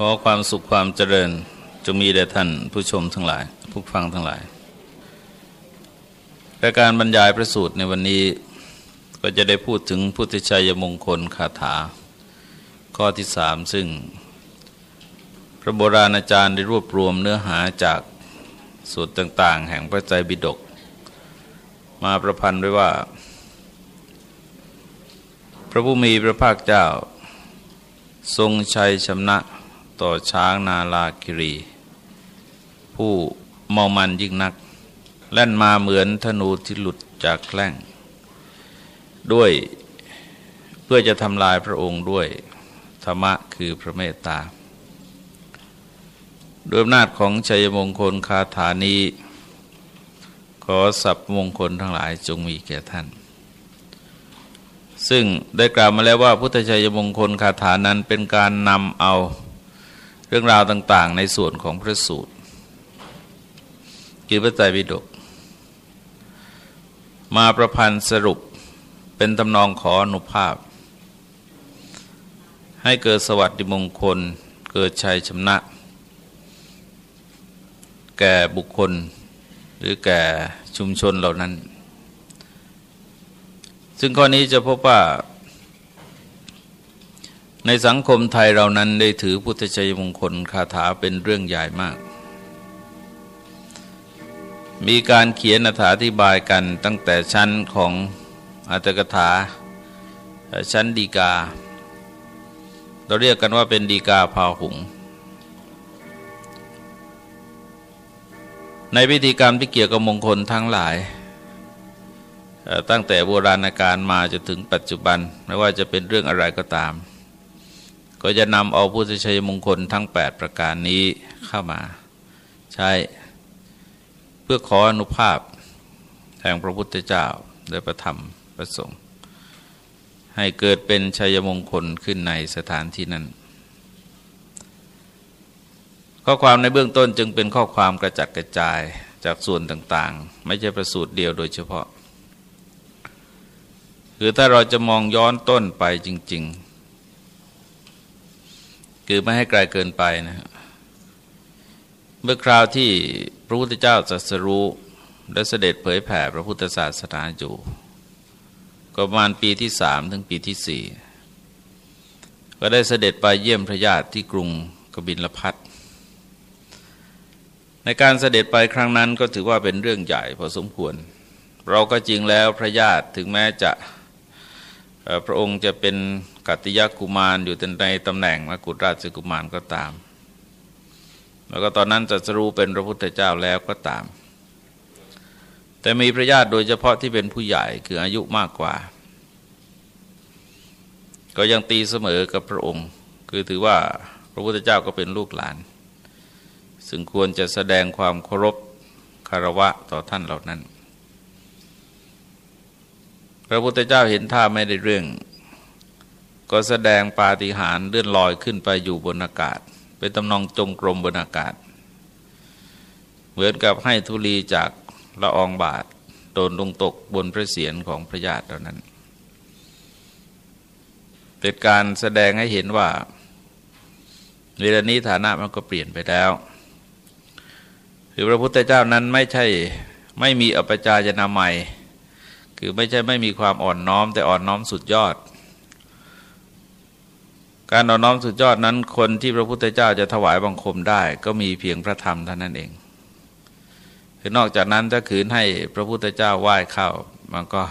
ขอความสุขความเจริญจะมีแด่ท่านผู้ชมทั้งหลาย ผู้ฟังทั้งหลายรายการบรรยายพระสูตรในวันนี้ก็จะได้พูดถึงพุทธชัยมงคลคาถา ข้อที่สามซึ่ง พระโบราณอาจารย์ได้รวบรวมเนื้อหาจากสูตรต่างๆ แห่งพระไตรปิฎกมาประพันธ์ไว้ว่า พระผู้มีพระภาคเจ้า ทรงชัยชำนะ ต่อช้างนาลาคิรี ผู้เมามันยิ่งนัก แล่นมาเหมือนธนูที่หลุดจากแกล้ง ด้วยเพื่อจะทำลายพระองค์ด้วยธรรมะคือพระเมตตาด้วยอำนาจของชัยมงคลคาถานี้ ขอสับมงคลทั้งหลายจงมีแก่ท่าน ซึ่งได้กล่าวมาแล้วว่าพุทธชัยมงคลคาถานั้นเป็นการนำเอา เรื่องราวต่างๆ ในส่วนของพระสูตรคือพระไตรปิฎกมาประพันธ์สรุปเป็นตำนองขออนุภาพ ให้เกิดสวัสดิมงคล เกิดชัยชนะ แก่บุคคล หรือแก่ชุมชนเหล่านั้น ซึ่งข้อนี้จะพบว่า ในสังคมไทยเรานั้นได้ถือพุทธชัยมงคลคาถาเป็นเรื่องใหญ่มาก มีการเขียนอธิบายกันตั้งแต่ชั้นของอัตถกถา ชั้นดีกา เราเรียกกันว่าเป็นดีกาพาหุง ในพิธีกรรมที่เกี่ยวกับมงคลทั้งหลายตั้งแต่โบราณกาลมาจนถึงปัจจุบันไม่ว่าจะเป็นเรื่องอะไรก็ตาม ก็จะนำเอาพุทธชัยมงคลทั้ง 8 ประการนี้เข้ามาใช้เพื่อขออนุภาพแห่งพระพุทธเจ้าโดยประธรรมประสงค์ให้เกิดเป็นชัยมงคลขึ้นในสถานที่นั้น ข้อความในเบื้องต้นจึงเป็นข้อความกระจัดกระจายจากส่วนต่างๆ ไม่ใช่ประสูตรเดียวโดยเฉพาะ คือถ้าเราจะมองย้อนต้นไปจริง ๆ คือไม่ให้ไกลเกินไปนะ เมื่อคราวที่พระพุทธเจ้าตรัสรู้และเสด็จเผยแผ่พระพุทธศาสนาอยู่ประมาณปีที่สามถึงปีที่สี่ก็ได้เสด็จไปเยี่ยมพระญาติที่กรุงกบินลพัทในการเสด็จไปครั้งนั้นก็ถือว่าเป็นเรื่องใหญ่พอสมควร เราก็จริงแล้วพระญาติถึงแม้จะ พระองค์จะเป็นกัตติยกุมารอยู่ในตำแหน่งมกุฎราชกุมารก็ตาม แล้วก็ตอนนั้นจะสรู้เป็นพระพุทธเจ้าแล้วก็ตาม แต่มีพระญาติโดยเฉพาะที่เป็นผู้ใหญ่คืออายุมากกว่า ก็ยังตีเสมอกับพระองค์ คือถือว่าพระพุทธเจ้าก็เป็นลูกหลาน ซึ่งควรจะแสดงความเคารพคารวะต่อท่านเหล่านั้น พระพุทธเจ้าเห็นท่าไม่ได้เรื่อง ก็แสดงปาฏิหาริย์เลื่อนลอยขึ้นไปอยู่บนอากาศ เป็นตำนองจงกรมบนอากาศ เหมือนกับให้ธุลีจากละอองบาทโดนลงตกบนพระเศียรของพระญาติเหล่านั้น เป็นการแสดงให้เห็นว่าเวลานี้ฐานะมันก็เปลี่ยนไปแล้วคือพระพุทธเจ้านั้นไม่ใช่ไม่มีอปจายนาใหม่ คือไม่ใช่ไม่มีความอ่อนน้อม แต่อ่อนน้อมสุดยอด การนอนน้อมสุดยอดนั้น คนที่พระพุทธเจ้าจะถวายบังคมได้ ก็มีเพียงพระธรรมเท่านั้นเอง คือนอกจากนั้นถ้าขืนให้พระพุทธเจ้าไหว้เข้ามันก็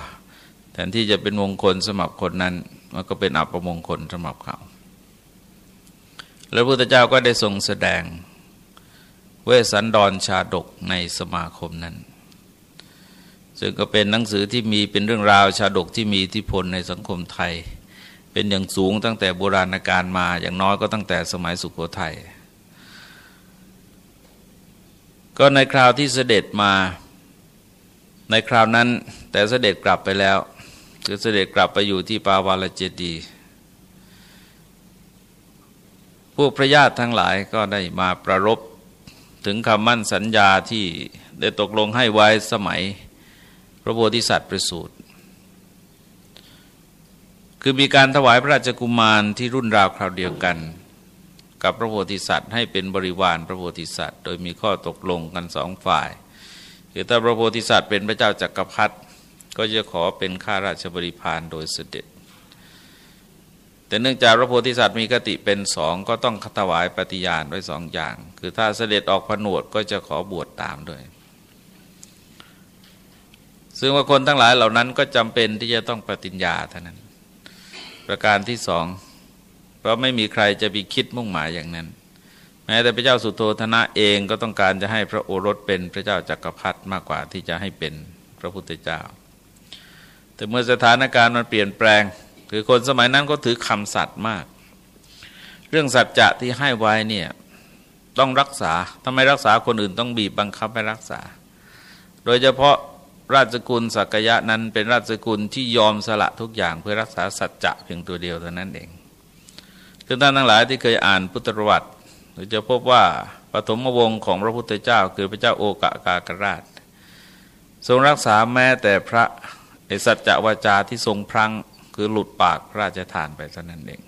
แทนที่จะเป็นมงคลสำหรับคนนั้น มันก็เป็นอัปมงคลสำหรับเขาแล้วพระพุทธเจ้าก็ได้ทรงแสดงเวสันดรชาดกในสมาคมนั้น ซึ่งก็เป็นหนังสือที่มีเป็นเรื่องราวชาดกที่มีอิทธิพลในสังคมไทย เป็นอย่างสูงตั้งแต่โบราณกาลมาอย่างน้อยก็ตั้งแต่สมัยสุขโขทยัยก็ในคราวที่เสด็จมาในคราวนั้น แต่เสด็จกลับไปแล้ว คือเสด็จกลับไปอยู่ที่ปาวาลเจดีพวกพระญาติทั้งหลายก็ได้มาประรบถึงคำมั่นสัญญาที่ได้ตกลงให้ไว้สมัย ระโพธิสัตว์ประสูติคือมีการถวายพระราชกุมารที่รุ่นราวคราวเดียวกัน กับพระโพธิสัตว์ให้เป็นบริวารพระโพธิสัตว์ โดยมีข้อตกลงกันสองฝ่าย คือถ้าพระโพธิสัตว์เป็นพระเจ้าจักรพรรดิก็จะขอเป็นข้าราชบริพารโดยเสด็จ แต่เนื่องจากพระโพธิสัตว์มีกติเป็นสองก็ต้องถวายปฏิญาณไว้สองอย่าง คือถ้าเสด็จออกผนวดก็จะขอบวชตามด้วย ซึ่งว่าคนทั้งหลายเหล่านั้นก็จำเป็นที่จะต้องปฏิญญาเท่านั้น ประการที่สอง เพราะไม่มีใครจะไปคิดมุ่งหมายอย่างนั้น แม้แต่พระเจ้าสุโธธนะเองก็ต้องการจะให้พระโอรสเป็นพระเจ้าจักรพรรดิมากกว่าที่จะให้เป็นพระพุทธเจ้า แต่เมื่อสถานการณ์มันเปลี่ยนแปลง คือคนสมัยนั้นก็ถือคำสัตย์มาก เรื่องสัจจะที่ให้ไว้เนี่ยต้องรักษาทำไมรักษาคนอื่นต้องบีบบังคับให้รักษา โดยเฉพาะ ราชกุลสักยะนั้นเป็นราชกุลที่ยอมสละทุกอย่างเพื่อรักษาสัจจะเพียงตัวเดียวเท่านั้นเองคือท่านทั้งหลายที่เคยอ่านพุทธประวัติเรจะพบว่าปฐมวงศ์ของพระพุทธเจ้า คือพระเจ้าโอกากากราช ทรงรักษาแม้แต่พระไอสัจจะวาจาที่ทรงพลังคือหลุดปากพระราชทานไปเท่านั้นเอง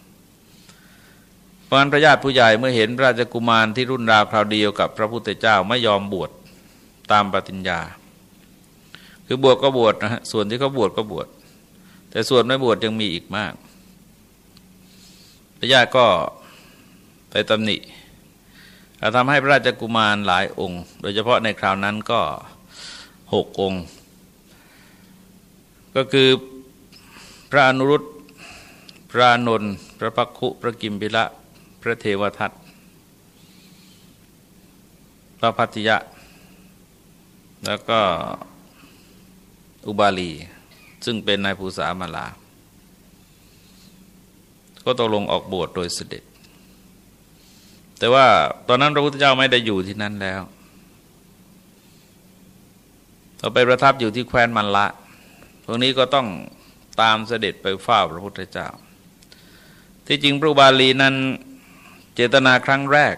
เพราะนั้นพระญาติผู้ใหญ่เมื่อเห็นราชกุมารที่รุ่นราวคราวเดียวกับพระพุทธเจ้าไม่ยอมบวชตามปฏิญญา คือบวชก็บวชนะฮะส่วนที่เขาบวชก็บวชแต่ส่วนไม่บวชยังมีอีกมากพระญาติก็ไปตำหนิทำให้พระราชกุมารหลายองค์ โดยเฉพาะในคราวนั้นก็หกองค์ ก็คือพระอนุรุตพระนนท์พระพักคุพระกิมพิละ พระเทวทัตพระพัทยะ แล้วก็ อุบาลี ซึ่งเป็นนายภูษามาลา ก็ตกลงออกบวชโดยเสด็จ แต่ว่าตอนนั้นพระพุทธเจ้าไม่ได้อยู่ที่นั่นแล้วต่อไปประทับอยู่ที่แคว้นมันละวกนี้ก็ต้องตามเสด็จไปเฝ้าพระพุทธเจ้า ที่จริงพระบาลีนั้นเจตนาครั้งแรก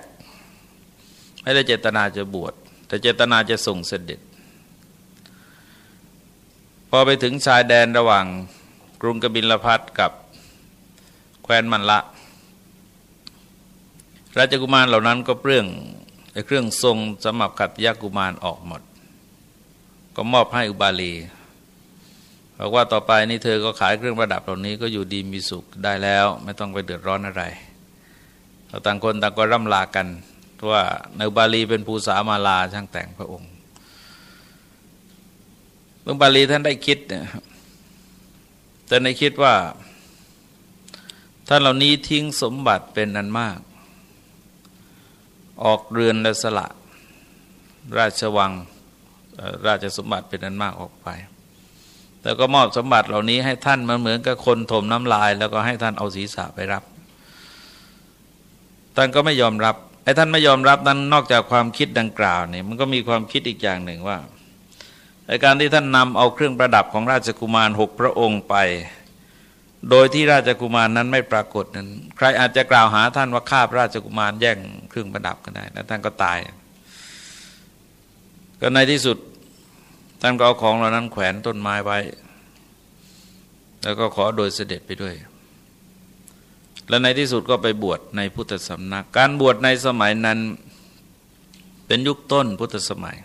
ไม่ได้เจตนาจะบวช แต่เจตนาจะส่งเสด็จ พอไปถึงชายแดนระหว่างกรุงกบิลพัทกับแคว้นมันละ ราชกุมารเหล่านั้นก็เปลื้องเครื่องทรงสมับขัดยากุมารออกหมด ก็มอบให้อุบาลีบอกว่าต่อไปนี่เธอก็ขายเครื่องประดับเหล่านี้ก็อยู่ดีมีสุขได้แล้ว ไม่ต้องไปเดือดร้อนอะไรเราต่างคนต่างก็ร่ำลากันเพราะว่าในอุบาลีเป็นภูษามาลาช่างแต่งพระองค์ เมื่อบาลีท่านได้คิดเนี่ยแต่ในคิดว่า ท่านเหล่านี้ทิ้งสมบัติเป็นนันมาก ออกเรือนและสละ ราชวังราชสมบัติเป็นนันมากออกไปแล้วก็มอบสมบัติเหล่านี้ให้ท่านมันเหมือนกับคนถมน้ำลาย แล้วก็ให้ท่านเอาศีรษะไปรับ ท่านก็ไม่ยอมรับไอ้ท่านไม่ยอมรับนั้นนอกจากความคิดดังกล่าวเนี่ยมันก็มีความคิดอีกอย่างหนึ่งว่า การที่ท่านนำเอาเครื่องประดับของราชกุมารหกพระองค์ไป โดยที่ราชกุมารนั้นไม่ปรากฏนั้น ใครอาจจะกล่าวหาท่านว่าข้าพระราชกุมารแย่งเครื่องประดับก็ได้แล้วท่านก็ตาย ก็ในที่สุดท่านก็เอาของเหล่านั้นแขวนต้นไม้ไว้ แล้วก็ขอโดยเสด็จไปด้วย และในที่สุดก็ไปบวชในพุทธสำนัก การบวชในสมัยนั้นเป็นยุคต้นพุทธสมัย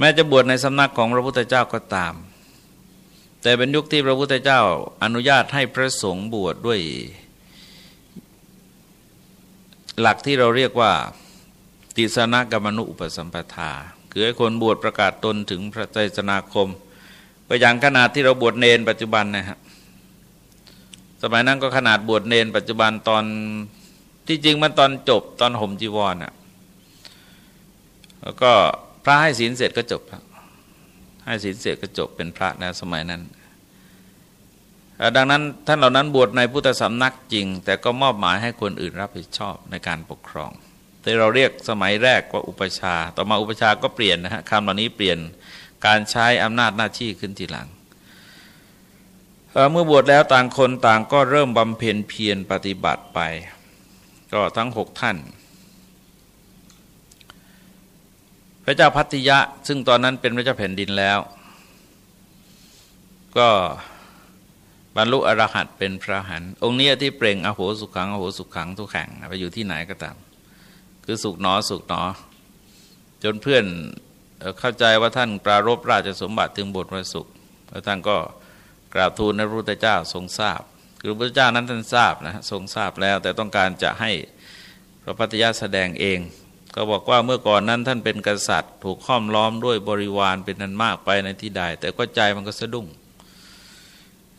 แม้จะบวชในสำนักของพระพุทธเจ้าก็ตาม แต่เป็นยุคที่พระพุทธเจ้าอนุญาตให้พระสงฆ์บวชดด้วย หลักที่เราเรียกว่า ติสนกรรมนุอุปสัมปทา คือให้คนบวชประกาศตนถึงพระใจสนาคม ก็อย่างขนาดที่เราบวชเนนปัจจุบันนะฮะสมัยนั้นก็ขนาดบวชเนนปัจจุบันตอนที่จริงมันตอนจบตอนห่มจีวรอะ แล้วก็ พระให้ศีลเสร็จก็จบให้ศีลเสร็จก็จบเป็นพระนะสมัยนั้นดังนั้นท่านเหล่านั้นบวชในพุทธสำนักจริง แต่ก็มอบหมายให้คนอื่นรับผิดชอบในการปกครองแต่เราเรียกสมัยแรกว่าอุปชา ต่อมาอุปชาก็เปลี่ยนนะฮะคำเหล่านี้เปลี่ยนการใช้อำนาจหน้าที่ขึ้นทีหลังเมื่อบวชแล้วต่างคนต่างก็เริ่มบำเพ็ญเพียรปฏิบัติไป ก็ทั้งหกท่าน พ ระเจ้าพัทยะ ซึ่งตอนนั้นเป็นพระเจ้าแผ่นดินแล้ว ก็บรรลุอรหัตเป็นพระหัน องค์นี้ที่เปล่งอโหสุขังอโหสุขังทุกแข่งไปอยู่ที่ไหนก็ตาม คือสุขหนอสุขหนอ จนเพื่อนเข้าใจว่าท่านปรารบราชสมบัติถึงบทวสุขแล้วท่านก็กราบทูลพระพุทธเจ้าทรงทราบ คือพระพุทธเจ้านั้นท่านทราบนะทรงทราบแล้ว แต่ต้องการจะให้พระพัทยาแสดงเอง ก็บอกว่าเมื่อก่อนนั้นท่านเป็นกษัตริย์ ถูกค้อมล้อมด้วยบริวารเป็นนันมากไปในที่ใด แต่ก็ใจมันก็สะดุ้ง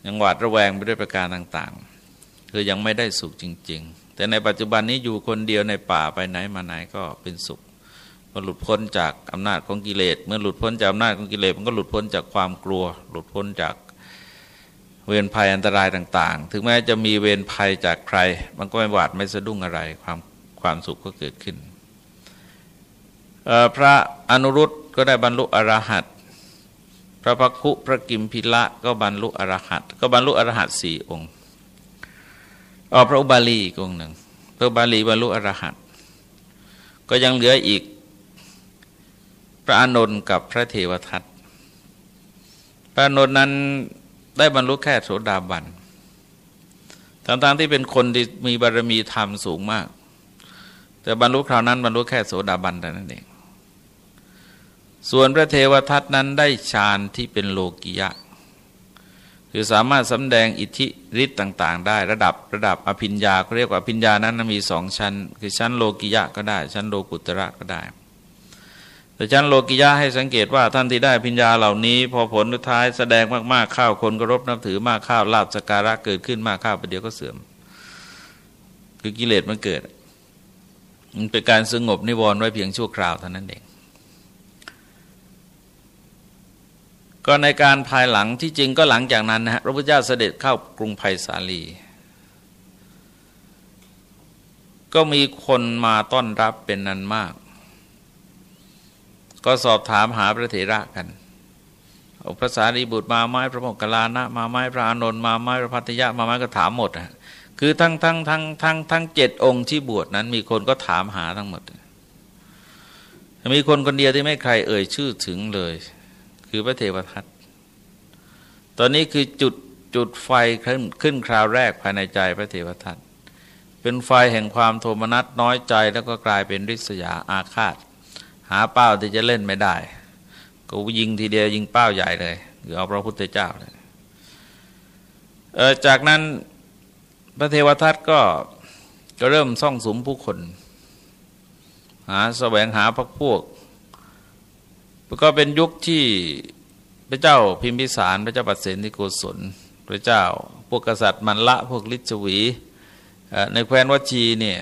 ยังหวาดระแวงไปด้วยประการต่างๆ คือยังไม่ได้สุขจริง ๆ แต่ในปัจจุบันนี้อยู่คนเดียวในป่าไปไหนมาไหนก็เป็นสุขมันหลุดพ้นจากอำนาจของกิเลส เมื่อหลุดพ้นจากอำนาจของกิเลสมันก็หลุดพ้นจากความกลัว หลุดพ้นจากเวรภัยอันตรายต่างๆ ถึงแม้จะมีเวรภัยจากใคร มันก็ไม่หวาดไม่สะดุ้งอะไรความความสุขก็เกิดขึ้น พระอนุรุตก็ได้บรรลุอรหัตพระพักคุพระกิมพิละก็บรรลุอรหัตก็บรรลุอรหัตสี่องค์อ๋อพระอุบาลีอีกองหนึ่งพระอุบาลีบรรลุอรหัตก็ยังเหลืออีกพระอานนท์กับพระเทวทัตพระอานนท์นั้นได้บรรลุแค่โสดาบันทั้งๆที่เป็นคนที่มีบารมีธรรมสูงมาก แต่บรรลุคราวนั้นบรรลุแค่โสดาบันแต่นั้นเอง ส่วนพระเทวทัตนั้นได้ฌานที่เป็นโลกิยะ คือสามารถสำแดงอิทธิฤทธิ์ต่าง ๆ ได้ระดับระดับอภิญญาเขาเรียกว่าอภิญญานั้นมีสองชั้น คือชั้นโลกิยะก็ได้ ชั้นโลกุตระก็ได้ แต่ชั้นโลกิยะให้สังเกตว่าท่านที่ได้อภิญญาเหล่านี้ พอผลสุดท้ายแสดงมากๆข้าวคนก็รบนับถือมากข้าวลาบสการะเกิดขึ้นมากข้าวประเดี๋ยวก็เสื่อม คือกิเลสมันเกิดมันเป็นการสงบนิวรณ์ไว้เพียงชั่วคราวเท่านั้นเอง ก็ในการภายหลังที่จริงก็หลังจากนั้นนะฮะพระพุทธเจ้าเสด็จเข้ากรุงไผ่สาลี ก็มีคนมาต้อนรับเป็นนันมาก ก็สอบถามหาพระเถระกันพระสารีบุตรมาไม้พระโมคคัลลานะมาไม้พระอานนท์มาไม้พระพัทยะมาไม้ก็ถามหมดนะคือทั้งทั้งทั้งทั้งทั้งเจ็ดองค์ที่บวชนั้นมีคนก็ถามหาทั้งหมด มีคนคนเดียวที่ไม่ใครเอ่ยชื่อถึงเลย คือพระเทวทัตตอนนี้คือจุดจุดไฟขึ้นขึ้นคราวแรกภายในใจพระเทวทัตเป็นไฟแห่งความโทมนัสน้อยใจแล้วก็กลายเป็นริษยาอาฆาต หาเป้าที่จะเล่นไม่ได้ ก็ยิงทีเดียวยิงเป้าใหญ่เลยหรือเอาพระพุทธเจ้าเลยเจากนั้นพระเทวทัตก็ก็เริ่มซ่องสมผู้คน หาแสวงหาพักพวก ก็เป็นยุคที่พระเจ้าพิมพิสาร พระเจ้าปัสเสนที่โกศลพระเจ้า พวกกษัตริย์มันละพวกลิชวี ในแคว้นวัชีเนี่ย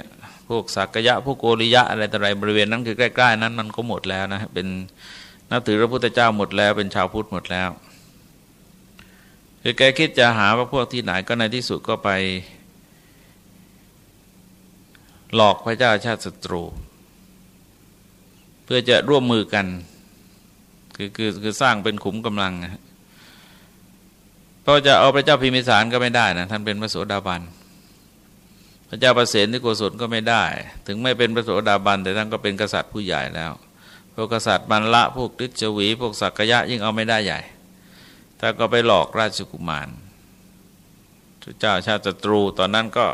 พวกสักยะพวกโกริยะอะไรต่ออะไรบริเวณนั้นคือใกล้ๆนั้นมันก็หมดแล้วนะเป็นนับถือพระพุทธเจ้าหมดแล้วเป็นชาวพุทธหมดแล้วคือแกคิดจะหาว่าพวกที่ไหนก็ในที่สุดก็ไป หลอกพระเจ้าชาติศัตรู เพื่อจะร่วมมือกัน คือคือคือสร้างเป็นขุมกำลังนะเพราะจะเอาพระเจ้าพิมิสารก็ไม่ได้นะท่านเป็นพระโสดาบันพระเจ้าประเสนที่โกศลก็ไม่ได้ ถึงไม่เป็นพระโสดาบันแต่ท่านก็เป็นกษัตริย์ผู้ใหญ่แล้วพวกกษัตริย์มันละพวกฤทธิ์วีพวกสักยะยิ่งเอาไม่ได้ใหญ่ถ้าก็ไปหลอกราชกุมารพระเจ้าชาติตรูตอนนั้นก็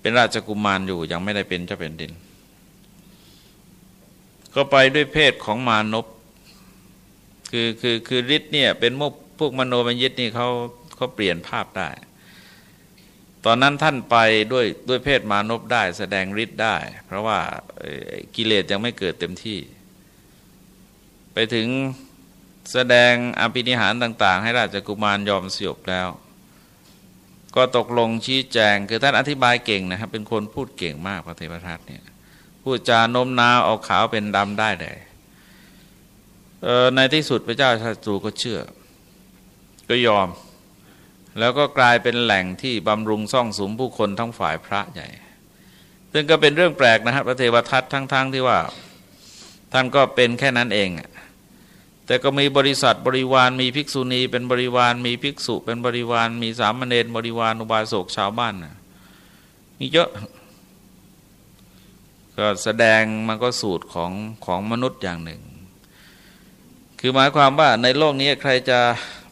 เป็นราชกุมารอยู่ยังไม่ได้เป็นเจ้าแผ่นดิน ก็ไปด้วยเพศของมานพ คือคือคือฤทธิ์เนี่ยเป็นมุกพวกมโนมัญยิตนี่เขาเขาเปลี่ยนภาพได้ ตอนนั้นท่านไปด้วยด้วยเพศมานพได้ แสดงฤทธิ์ได้ เพราะว่ากิเลสยังไม่เกิดเต็มที่ ไปถึงแสดงอภินิหารต่าง ๆ ให้ราชกุมารยอมสยบแล้ว ก็ตกลงชี้แจง คือท่านอธิบายเก่งนะครับ เป็นคนพูดเก่งมากพระเทวทัตเนี่ยพูดจาโน้มน้าวเอาขาวเป็นดำได้เลย ในที่สุดพระเจ้าชาตรูก็เชื่อ ก็ยอม แล้วก็กลายเป็นแหล่งที่บำรุงซ่องสมผู้คนทั้งฝ่ายพระใหญ่ ซึ่งก็เป็นเรื่องแปลกนะครับพระเทวทัตทั้งๆทที่ว่า ท่านก็เป็นแค่นั้นเองแต่ก็มีบริษัทบริวารมีภิกษุณี เป็นบริวารมีภิกษุ เป็นบริวารมีสามเณรบริวารอุบาสกชาวบ้านมีเยอะก็แสดงมันก็สูตรของของมนุษย์อย่างหนึ่ง คือหมายความว่าในโลกนี้ใครจะ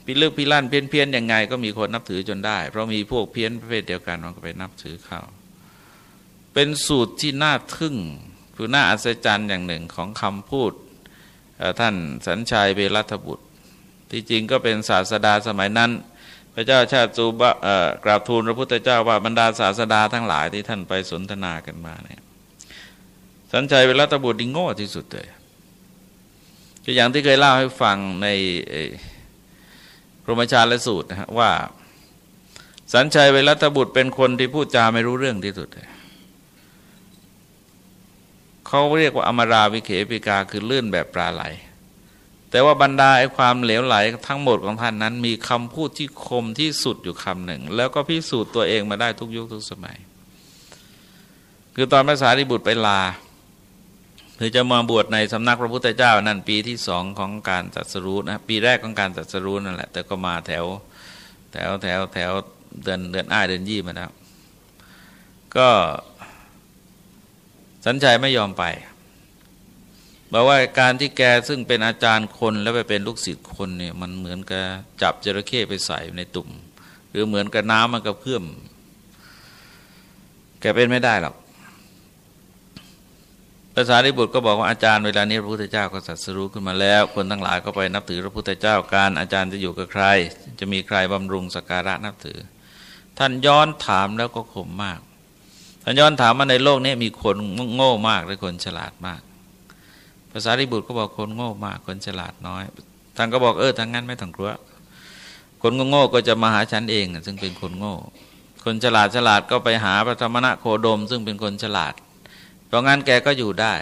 พิลึกพิลั่นเพี้ยนเพี้ยนยังไง ก็มีคนนับถือจนได้ เพราะมีพวกเพี้ยนประเภทเดียวกันมันก็ไปนับถือเขาเป็นสูตรที่น่าทึ่งคือน่าอัศจรรย์อย่างหนึ่งของคำพูดท่านสัญชัยเบรัตบุตร ที่จริงก็เป็นศาสดาสมัยนั้น พระเจ้าชาติจูบะกราบทูลพระพุทธเจ้าว่าบรรดาศาสดาทั้งหลายที่ท่านไปสนทนากันมาเนี่ยสัญชัยเบรัตบุตรดิงโง่ที่สุดเลย ก็อย่างที่เคยเล่าให้ฟังในพรหมชาลสูตรนะฮะว่า สัญชัยเวรัตบุตรเป็นคนที่พูดจาไม่รู้เรื่องที่สุดเขาเรียกว่าอมราวิเขปิกาคือลื่นแบบปลาไหล แต่ว่าบรรดาไอ้ความเหลวไหลทั้งหมดของท่านนั้น มีคำพูดที่คมที่สุดอยู่คำหนึ่ง แล้วก็พิสูจน์ตัวเองมาได้ทุกยุคทุกสมัย คือตอนพระสารีบุตรไปลา คือจะมาบวชในสำนักพระพุทธเจ้านั่นปีที่สองของการจัดสรุนะปีแรกของการจัดสรุนั่นแหละแต่ก็มาแถวแถวแถวแถวเดือนเดือนอ้ายเดือนยี่มาแล้วก็สัญชัยไม่ยอมไปบอกว่าการที่แกซึ่งเป็นอาจารย์คนแล้วไปเป็นลูกศิษย์คนเนี่ยมันเหมือนกับจับจระเข้ไปใส่ในตุ่ม หรือเหมือนกับน้ำมันกับเพื่อม แกเป็นไม่ได้หรอก ภาษาริบุตรก็บอกว่าอาจารย์เวลานี้พระพุทธเจ้าก็สัตสรู้ขึ้นมาแล้ว คนทั้งหลายก็ไปนับถือพระพุทธเจ้าการอาจารย์จะอยู่กับใคร จะมีใครบำรุงสการะนับถือ ท่านย้อนถามแล้วก็ขมมาก ท่านย้อนถามว่าในโลกนี้มีคนโง่มากหรือคนฉลาดมาก ภาษาริบุตรก็บอกคนโง่มากคนฉลาดน้อย ท่านก็บอกเออทางนั้นไม่ต้องกลัวคนโง่ก็จะมาหาฉันเอง ซึ่งเป็นคนโง่ คนฉลาดฉลาดก็ไปหาพระธรรมณโคดม ซึ่งเป็นคนฉลาด เพราะงั้นแกก็อยู่ได้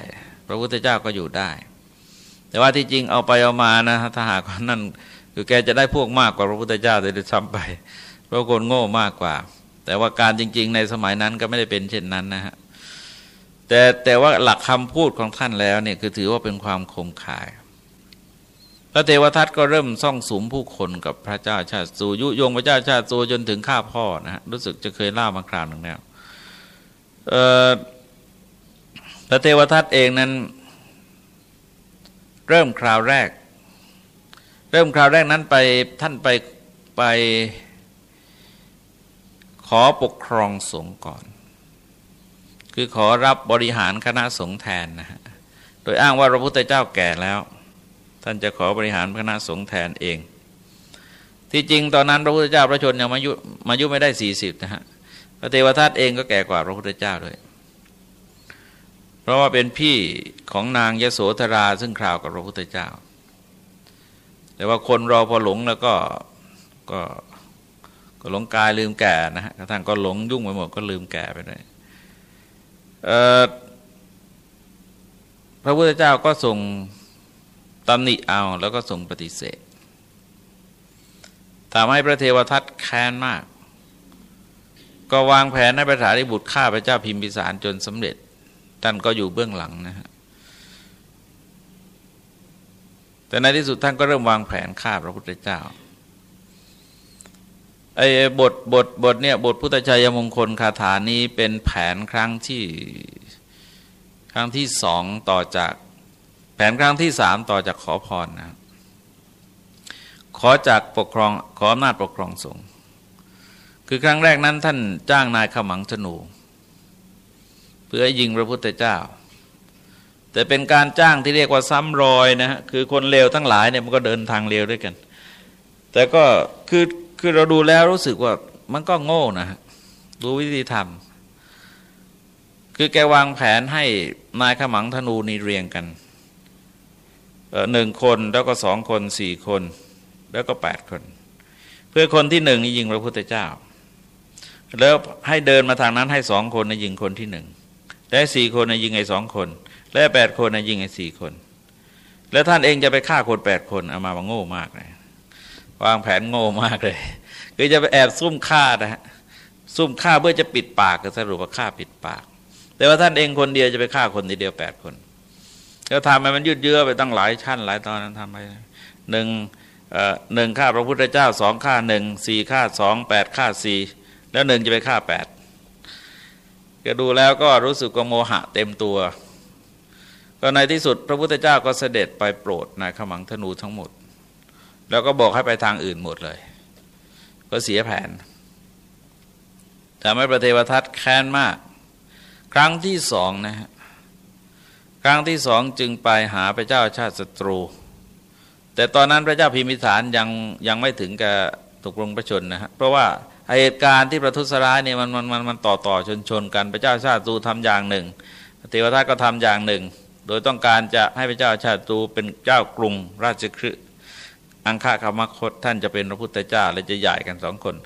พระพุทธเจ้าก็อยู่ได้ แต่ว่าที่จริงเอาไปเอามานะถ้าหากนั่นคือแกจะได้พวกมากกว่าพระพุทธเจ้าเลยซ้ำไป เพราะคนโง่มากกว่า แต่ว่าการจริง ๆ ในสมัยนั้นก็ไม่ได้เป็นเช่นนั้นนะฮะแต่แต่ว่าหลักคำพูดของท่านแล้วเนี่ยคือถือว่าเป็นความคมขาย พระเทวทัตก็เริ่มซ่องสุมผู้คนกับพระเจ้าชาติสูยุยงพระเจ้าชาติสูจนถึงฆ่าพ่อนะฮะรู้สึกจะเคยเล่ามาคราวหนึ่งแล้ว พระเทวทัตเองนั้น เริ่มคราวแรก เริ่มคราวแรกนั้นไปท่านไปไปขอปกครองสงฆ์ก่อน คือขอรับบริหารคณะสงฆ์แทนนะฮะโดยอ้างว่าพระพุทธเจ้าแก่แล้ว ท่านจะขอบริหารคณะสงฆ์แทนเอง ที่จริงตอนนั้นพระพุทธเจ้าพระชนยังมายุมายุไม่ได้สี่สิบนะฮะพระเทวทัตเองก็แก่กว่าพระพุทธเจ้าด้วย เพราะว่าเป็นพี่ของนางยโสธรา ซึ่งคราวกับพระพุทธเจ้า แต่ว่าคนเรอพอหลงแล้วก็ก็หลงกายลืมแก่นะฮะกระทั่งก็หลงยุ่งไปหมดก็ลืมแก่ไปเลยพระพุทธเจ้าก็ส่งตำหนิเอาแล้วก็ส่งปฏิเสธทำให้พระเทวทัตแค้นมาก ก็วางแผนให้พระสารีบุตรฆ่าพระเจ้าพิมพิสารจนสำเร็จ ท่านก็อยู่เบื้องหลังนะฮะแต่ในที่สุดท่านก็เริ่มวางแผนฆ่าพระพุทธเจ้าไอ้บทบทบทเนี่ยบทพุทธชัยมงคลคาถานี้เป็นแผนครั้งที่ครั้งที่สองต่อจากแผนครั้งที่สามต่อจากขอพรนะขอจากปกครองขออำนาจปกครองสงฆ์คือครั้งแรกนั้นท่านจ้างนายขมังธนู เพื่อยิงพระพุทธเจ้า แต่เป็นการจ้างที่เรียกว่าซ้ำรอยนะฮะคือคนเลวทั้งหลายเนี่ยมันก็เดินทางเลวด้วยกัน แต่ก็คือคือเราดูแล้วรู้สึกว่ามันก็โง่นะดูวิธีทำคือแกวางแผนให้นายขมังธนูนี่เรียงกันหนึ่งคนแล้วก็สองคนสี่คน แล้วก็แปดคน เพื่อคนที่หนึ่งนี่ยิงพระพุทธเจ้า แล้วให้เดินมาทางนั้นให้สองคนนยิงคนที่หนึ่ง และสี่คนนะยิงไอ้สองคน และแปดคนนะยิงไอ้สี่คน แล้วท่านเองจะไปฆ่าคนแปดคนเอามาว่าโง่มากเลยวางแผนโง่มากเลยคือจะไปแอบซุ่มฆ่านะฮะซุ่มฆ่าเพื่อจะปิดปากก็สรุปว่าฆ่าปิดปาก แต่ว่าท่านเองคนเดียวจะไปฆ่าคนทีเดียวแปดคนแล้วทำให้มันยืดเยื้อไปตั้งหลายชั้นหลายตอนนั้นทำไปหนึ่งหนึ่งฆ่าพระพุทธเจ้าสองฆ่าหนึ่งสี่ฆ่าสองแปดฆ่าสี่แล้วหนึ่งจะไปฆ่าแปด ก็ดูแล้วก็รู้สึกว่าโมหะเต็มตัว ก็ในที่สุดพระพุทธเจ้าก็เสด็จไปโปรดนายขมังธนูทั้งหมด แล้วก็บอกให้ไปทางอื่นหมดเลย ก็เสียแผนทำให้พระเทวทัตแค้นมาก ครั้งที่สองนะฮะครั้งที่สองจึงไปหาพระเจ้าชาติศัตรู แต่ตอนนั้นพระเจ้าพิมพิสารยังยังไม่ถึงกับตกลงประชนนะฮะเพราะว่า เหตุการณ์ที่ประทุษร้ายเนี่ยมันมันมันมันต่อต่อชนชนกันพระเจ้าชาติตรูทำอย่างหนึ่งเทวทัตก็ทำอย่างหนึ่ง โดยต้องการจะให้พระเจ้าชาติตรูเป็นเจ้ากรุงราชคฤห์อังคาคามคตท่านจะเป็นพระพุทธเจ้าและจะใหญ่กันสองคน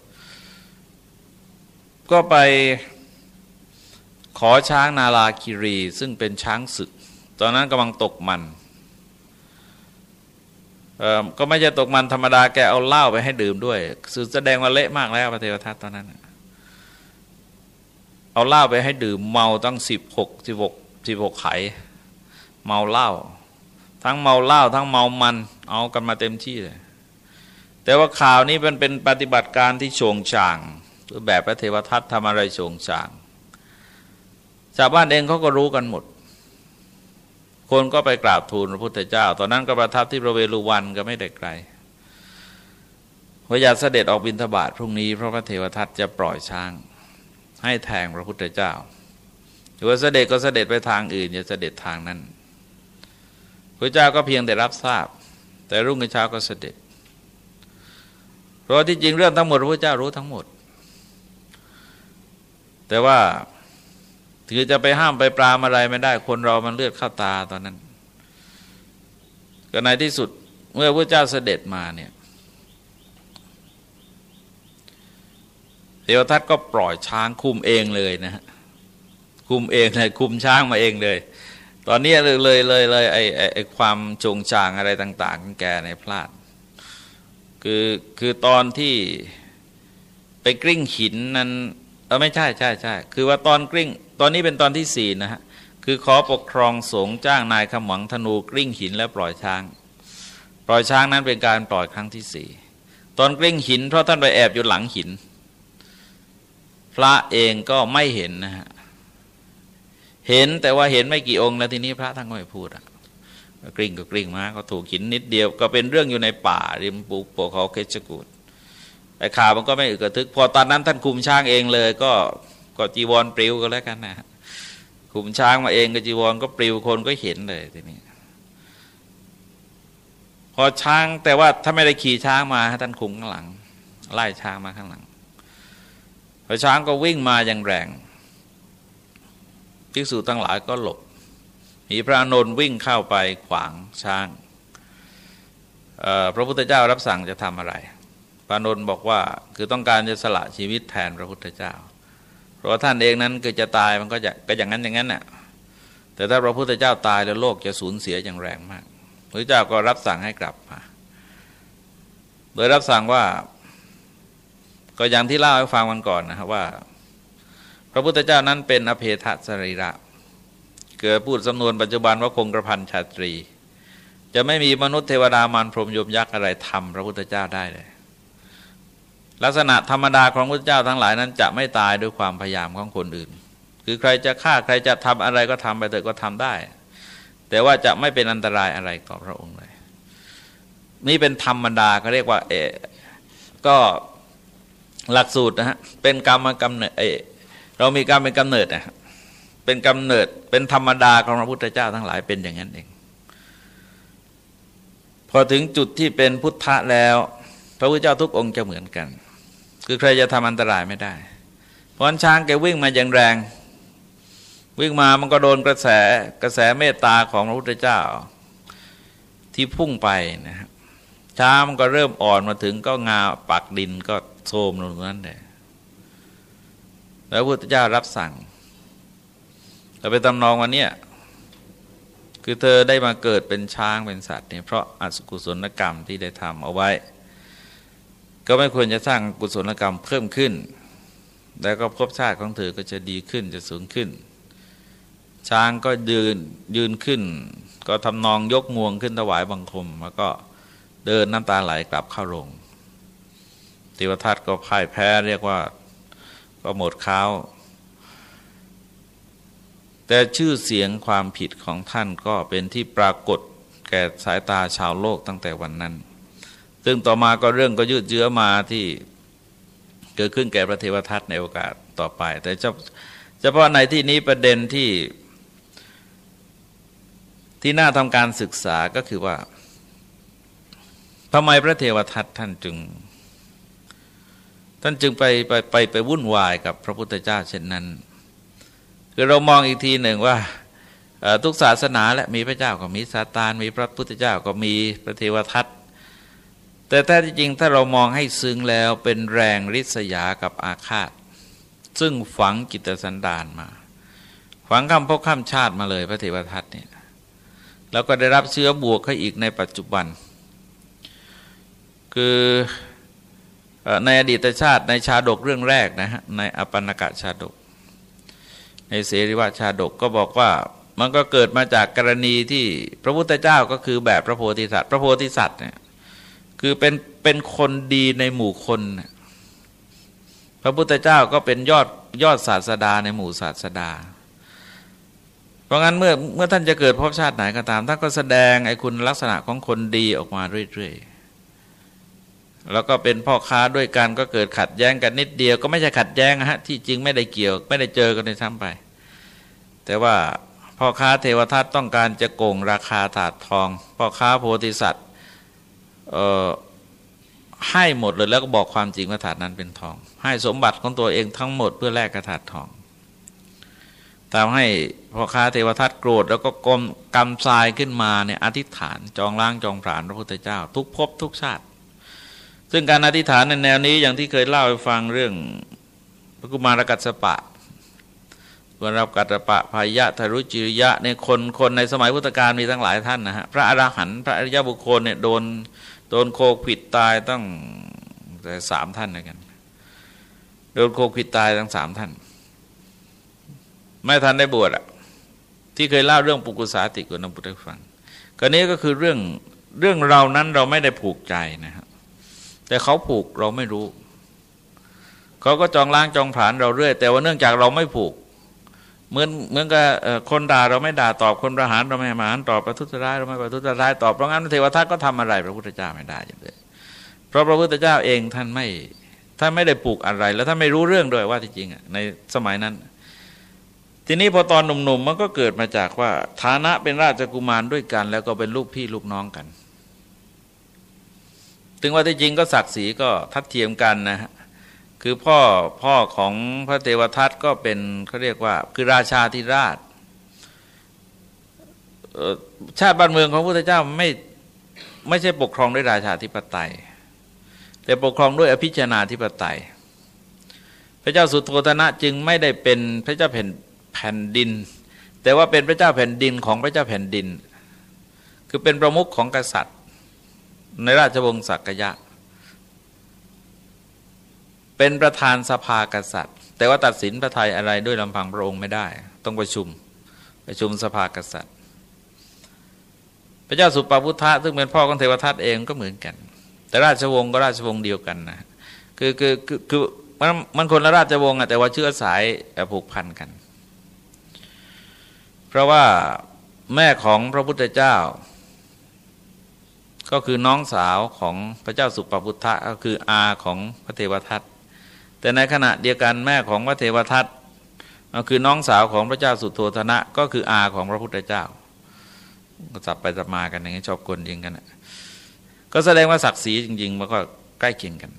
ก็ไปขอช้างนาลาคิรี ซึ่งเป็นช้างศึก ตอนนั้นกำลังตกมัน ก็ไม่ใช่ตกมันธรรมดาแกเอาเหล้าไปให้ดื่มด้วยสื่อแสดงว่าเละมากแล้วพระเทวทัตตอนนั้น เอาเหล้าไปให้ดื่มเมาตั้งสิบหกสิบหกสิบหกไข เมาเหล้าทั้งเมาเหล้าทั้งเมามัน เอากันมาเต็มที่เลย แต่ว่าข่าวนี้มันเป็นปฏิบัติการที่โฉงฉางแบบพระเทวทัตทำอะไรโฉงฉางชาวบ้านเองเขาก็รู้กันหมด คนก็ไปกราบทูลพระพุทธเจ้า ตอนนั้นก็ประทับที่พระเวรุวันก็ไม่ได้ไกลพระยาเสด็จออกบินทบาทพรุ่งนี้พระพระเทวทัตจะปล่อยช้าง ให้แทงพระพุทธเจ้าหรือว่าเสด็จก็เสด็จไปทางอื่นอย่าเสด็จทางนั้นพระเจ้าก็เพียงแต่รับทราบ แต่รุ่งเช้าก็เสด็จ เพราะที่จริงเรื่องทั้งหมดพระเจ้ารู้ทั้งหมด แต่ว่า คือจะไปห้ามไปปรามอะไรไม่ได้ คนเรามันเลือดเข้าตาตอนนั้น ก็ในที่สุดเมื่อพระเจ้าเสด็จมาเนี่ยเทวทัตก็ปล่อยช้างคุมเองเลยนะฮะคุมเองเลยคุมช้างมาเองเลย ตอนนี้เลยเลยเลยเลยไอไอความจงจางอะไรต่าง ๆ แกในพลาด คือคือตอนที่ไปกลิ้งหินนั้น เออไม่ใช่ใช่ใช่คือว่าตอนกลิ้ง ตอนนี้เป็นตอนที่สี่นะฮะคือขอปกครองสงฆ์จ้างนายขมวังธนูกลิ้งหินและปล่อยช้าง ปล่อยช้างนั้นเป็นการปล่อยครั้งที่สี่ตอนกลิ้งหิน เพราะท่านไปแอบอยู่หลังหิน พระเองก็ไม่เห็นนะฮะเห็นแต่ว่าเห็นไม่กี่องค์แล้วทีนี้พระท่านก็ไม่พูดอะกลิ้งก็กลิ้งมาก็ถูกหินนิดเดียว ก็เป็นเรื่องอยู่ในป่าริมปูปกเขาเคชกูด ไอ้ข่าวมันก็ไม่อึกระทึก พอตอนนั้นท่านคุมช้างเองเลย ก็ก็จีวรปลิวก็แล้วกันนะขุมช้างมาเองก็จีวรก็ปลิวคนก็เห็นเลยทีนี้พอช้างแต่ว่าถ้าไม่ได้ขี่ช้างมาท่านคุมข้างหลัง ไล่ช้างมาข้างหลังพอช้างก็วิ่งมาอย่างแรงภิกษุทั้งหลายก็หลบมีพระนนท์วิ่งเข้าไปขวางช้างพระพุทธเจ้ารับสั่งจะทำอะไร พระนนท์บอกว่าคือต้องการจะสละชีวิตแทนพระพุทธเจ้า เพราะท่านเองนั้นคือจะตายมันก็จะก็อย่างนั้นอย่างนั้นน่ะแต่ถ้าพระพุทธเจ้าตายแล้วโลกจะสูญเสียอย่างแรงมาก พระเจ้าก็รับสั่งให้กลับมา โดยรับสั่งว่าก็อย่างที่เล่าให้ฟังวันก่อนนะครับว่า พระพุทธเจ้านั้นเป็นอเพทสรีระ เกิดพูดสำนวนปัจจุบันว่าคงกระพันชาตรี จะไม่มีมนุษย์เทวดามารพรหมยมยักษ์อะไรทำพระพุทธเจ้าได้เลย ลักษณะธรรมดาของพระเจ้าทั้งหลายนั้นจะไม่ตายด้วยความพยายามของคนอื่น คือใครจะฆ่าใครจะทำอะไรก็ทำไปเถอะก็ทำได้ แต่ว่าจะไม่เป็นอันตรายอะไรต่อพระองค์เลย นี่เป็นธรรมดาเขาเรียกว่า เอก็หลักสูตรนะฮะเป็นกรรมกำเนิดเอเรามีกรรมเป็นกำเนิดนะเป็นกำเนิดเป็นธรรมดาของพระพุทธเจ้าทั้งหลายเป็นอย่างนั้นเอง พอถึงจุดที่เป็นพุทธะแล้ว พระพุทธเจ้าทุกองค์จะเหมือนกัน คือใครจะทำอันตรายไม่ได้ เพราะช้างแกวิ่งมาอย่างแรง วิ่งมามันก็โดนกระแสกระแสเมตตาของพระพุทธเจ้า ที่พุ่งไปนะครับช้างมันก็เริ่มอ่อนมาถึงก็งาปักดินก็โทมลงนั้นเลยแล้วพุทธเจ้ารับสั่งเราไปตำนองวันนี้คือเธอได้มาเกิดเป็นช้างเป็นสัตว์เนี่ยเพราะอสุกุศลกรรมที่ได้ทำเอาไว้ ก็ไม่ควรจะสร้างกุศลกรรมเพิ่มขึ้น แล้วก็ภพชาติของเธอก็จะดีขึ้นจะสูงขึ้น ช้างก็ยืนยืนขึ้น ก็ทำนองยกงวงขึ้นถวายบังคม แล้วก็เดินน้ำตาไหลกลับเข้าโรงติวทัตก็พ่ายแพ้เรียกว่าก็หมดข้าวแต่ชื่อเสียงความผิดของท่านก็เป็นที่ปรากฏแก่สายตาชาวโลกตั้งแต่วันนั้น ซึ่งต่อมาก็เรื่องก็ยืดเยื้อมาที่เกิดขึ้นแก่พระเทวทัตในโอกาสต่อไป แต่เฉพาะในที่นี้ประเด็นที่ที่น่าทำการศึกษาก็คือว่าทำไมพระเทวทัตท่านจึง ท่านจึงไปไปไปไปวุ่นวายกับพระพุทธเจ้าเช่นนั้น คือเรามองอีกทีหนึ่งว่าทุกศาสนาและมีพระเจ้าก็มีซาตาน มีพระพุทธเจ้าก็มีพระเทวทัต แต่แท้จริงถ้าเรามองให้ซึ้งแล้วเป็นแรงริษยากับอาฆาต ซึ่งฝังจิตสันดานมา ฝังคำพกข้ามชาติมาเลยพระเทวทัตเนี่ยแล้วก็ได้รับเชื้อบวกให้อีกในปัจจุบัน คือในอดีตชาติในชาดกเรื่องแรกนะฮะในอปันกะชาดก ในเสริวะชาดกก็บอกว่ามันก็เกิดมาจากกรณีที่พระพุทธเจ้าก็คือแบบพระโพธิสัตว์ พระโพธิสัตว์เนี่ย คือเป็นเป็นคนดีในหมู่คนพระพุทธเจ้าก็เป็นยอดยอดศาสดาในหมู่ศาสดา เพราะงั้นเมื่อเมื่อท่านจะเกิดพบชาติไหนก็ตามท่านก็แสดงไอ้คุณลักษณะของคนดีออกมาเรื่อยๆ แล้วก็เป็นพ่อค้าด้วยกันก็เกิดขัดแย้งกันนิดเดียว ก็ไม่ใช่ขัดแย้งฮะที่จริงไม่ได้เกี่ยว ไม่ได้เจอกันในซ้ำไป แต่ว่าพ่อค้าเทวทัตต้องการจะโกงราคาถาดทอง พ่อค้าโพธิสัตว์ ให้หมดเลยแล้วก็บอกความจริงว่าถาดนั้นเป็นทอง ให้สมบัติของตัวเองทั้งหมดเพื่อแลกกระถาดทองทำให้พ่อค้าเทวทัตโกรธแล้วก็กลมกำทรายขึ้นมาเนี่ยอธิษฐานจองล้างจองผานพระพุทธเจ้า ทุกภพทุกชาติ ซึ่งการอธิษฐานในแนวนี้อย่างที่เคยเล่าให้ฟังเรื่องพระกุมารกัสปะวรับกัตปะพายะทารุจิริยะในคนคนในสมัยพุทธกาลมีทั้งหลายท่านนะฮะพระอรหันต์พระอริยบุคคลเนี่ยโดน โดนโคขิดตายตั้งแต่สามท่านด้วยกัน โดนโคขิดตายทั้งสามท่าน ไม่ทันได้บวชอะที่เคยเล่าเรื่องปุกุสาติกุนพุทธฟังก็นี้ก็คือเรื่องเรื่องเรานั้นเราไม่ได้ผูกใจนะครับแต่เขาผูกเราไม่รู้ เขาก็จองล้างจองผานเราเรื่อย แต่ว่าเนื่องจากเราไม่ผูก เหมือนเหมือนกับคนด่าเราไม่ด่าตอบคนประหารเราไม่ประหารตอบประทุษร้ายเราไม่ประทุษร้ายตอบเพราะงั้นเทวทัตก็ทำอะไร พระพุทธเจ้าไม่ได้อย่างเดียเพราะพระพุทธเจ้าเองท่านไม่ท่านไม่ได้ปลูกอะไร แล้วท่านไม่รู้เรื่องด้วยว่าที่จริงในสมัยนั้น ทีนี้พอตอนหนุ่มๆมันก็เกิดมาจากว่า ฐานะเป็นราชกุมารด้วยกัน แล้วก็เป็นลูกพี่ลูกน้องกัน ถึงว่าที่จริงก็ศักดิ์ศรีก็ทัดเทียมกันนะฮะ คือพ่อพ่อของพระเทวทัตก็เป็นเขาเรียกว่า คือราชาธิราชชาติบ้านเมืองของพระพุทธเจ้าไม่ไม่ใช่ปกครองด้วยราชาธิปไตย แต่ปกครองด้วยอภิชนาธิปไตย พระเจ้าสุโธธนะจึงไม่ได้เป็นพระเจ้าแผ่นแผ่นดิน แต่ว่าเป็นพระเจ้าแผ่นดินของพระเจ้าแผ่นดิน คือเป็นประมุขของกษัตริย์ ในราชวงศ์สักยะเเป็นประธานสภากษัตริย์ แต่ว่าตัดสินพระไทยอะไรด้วยลำพังพระองค์ไม่ได้ ต้องประชุมประชุมสภากษัตริย์ พระเจ้าสุปาพุทธะซึ่งเป็นพ่อของเทวทัตเองก็เหมือนกัน แต่ราชวงศ์ก็ราชวงศ์เดียวกันนะคือคือคือคือมันมันคนละราชวงศ์อะแต่ว่าเชื้อสายผูกพันกัน เพราะว่าแม่ของพระพุทธเจ้า ก็คือน้องสาวของพระเจ้าสุปพุทธะก็คืออาของพระเทวทัต แต่ในขณะเดียวกันแม่ของพระเทวทัตก็คือน้องสาวของพระเจ้าสุโธธนะ ก็คืออาของพระพุทธเจ้า ก็จับไปจับมากันอย่างนี้ชอบคนยิงกันก็แสดงว่าศักดิ์ศรีจริง ๆ มันก็ใกล้เคียงกัน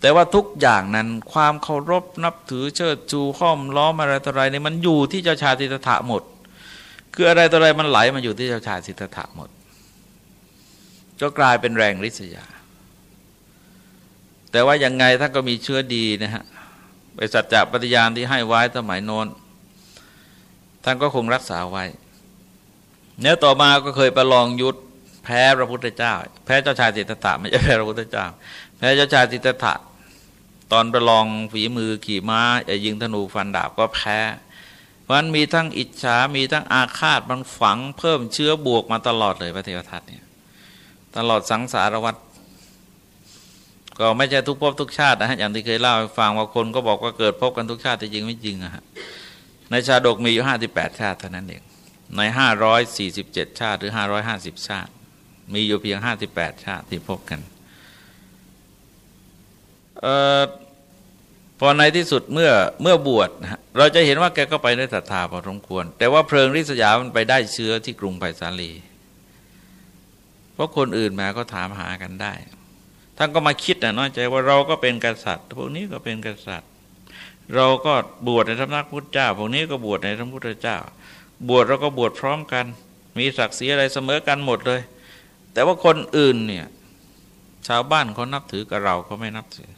แต่ว่าทุกอย่างนั้นความเคารพนับถือเชิดชูห้อมล้อมอะไรต่ออะไรนี่มันอยู่ที่เจ้าชายสิทธัตถะหมด คืออะไรต่ออะไรมันไหลมาอยู่ที่เจ้าชายสิทธัตถะหมด ก็กลายเป็นแรงริษยา แต่ว่ายังไงท่านก็มีเชื้อดีนะฮะไปสัจจะปฏิญาณที่ให้ไว้สมัยโน้นท่านก็คงรักษาไว้ เนื้อต่อมาก็เคยประลองยุทธแพ้พระพุทธเจ้า แพ้เจ้าชายสิทธัตถะไม่ใช่แพ้พระพุทธเจ้า แพ้เจ้าชายสิทธัตถะตอนประลองฝีมือขี่ม้าจะยิงธนูฟันดาบก็แพ้เพราะนั้นมีทั้งอิจฉา มีทั้งอาฆาตมันฝังเพิ่มเชื้อบวกมาตลอดเลยพระเทวทัตเนี่ย ตลอดสังสารวัฏ ก็ไม่ใช่ทุกภพทุกชาตินะฮะอย่างที่เคยเล่าให้ฟังว่าคนก็บอกว่าเกิดพบกันทุกชาติแต่จริงไม่จริงอะฮะในชาดกมีอยู่ห้าสิบแปดชาติเท่านั้นเองในห้าร้อยสี่สิบเจ็ดชาติหรือห้าร้อยห้าสิบชาติ มีอยู่เพียงห้าสิบแปดชาติที่พบกันเอ่อพอในที่สุดเมื่อเมื่อบวชเราจะเห็นว่าแกก็ไปได้ศรัทธาพอสมควร แต่ว่าเพลิงริษยามันไปได้เชื้อที่กรุงไผ่สาลี เพราะคนอื่นมาก็ถามหากันได้ ท่านก็มาคิดนะน้อยใจว่าเราก็เป็นกษัตริย์ พวกนี้ก็เป็นกษัตริย์ เราก็บวชในสำนักพุทธเจ้า พวกนี้ก็บวชในสำนักพุทธเจ้า บวชเราก็บวชพร้อมกัน มีศักดิ์ศรีอะไรเสมอกันหมดเลย แต่ว่าคนอื่นเนี่ยชาวบ้านเขานับถือกับเราเขาไม่นับถือ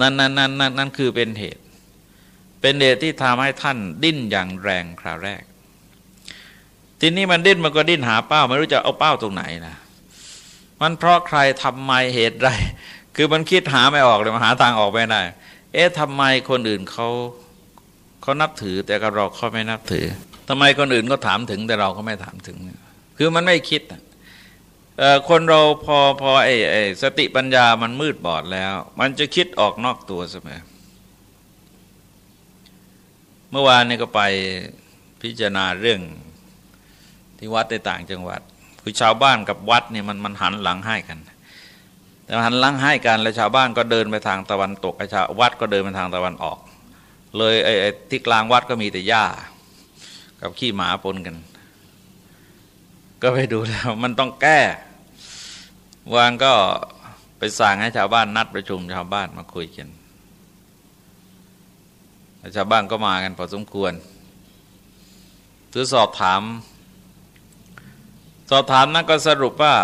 นั่นนั่นนั่นนั่นนั่นคือเป็นเหตุ เป็นเหตุที่ทำให้ท่านดิ้นอย่างแรงคราวแรก ทีนี้มันดิ้นมันก็ดิ้นหาเป้าไม่รู้จะเอาเป้าตรงไหนนะ มันเพราะใครทำไมเหตุใดคือมันคิดหาไม่ออกเลยมันหาทางออกไม่ได้ เอ๊ะทำไมคนอื่นเขาเขานับถือแต่กับเราเขาไม่นับถือทำไมคนอื่นก็ถามถึงแต่เราก็ไม่ถามถึง คือมันไม่คิดคนเราพอพอไอ้ไอ้สติปัญญามันมืดบอดแล้ว มันจะคิดออกนอกตัวเสมอเมื่อวานนี้ก็ไปพิจารณาเรื่องที่วัดในต่างจังหวัด คือชาวบ้านกับวัดเนี่ยมันมันหันหลังให้กันแต่หันหลังให้กันแล้วชาวบ้านก็เดินไปทางตะวันตกไอ้ชาววัดก็เดินไปทางตะวันออก เลยไอ้ที่กลางวัดก็มีแต่หญ้า กับขี้หมาปนกัน ก็ไปดูแล้วมันต้องแก้วางก็ไปสั่งให้ชาวบ้านนัดประชุมชาวบ้านมาคุยกันชาวบ้านก็มากันพอสมควรถือสอบถาม สอบถามนั้นก็สรุปว่า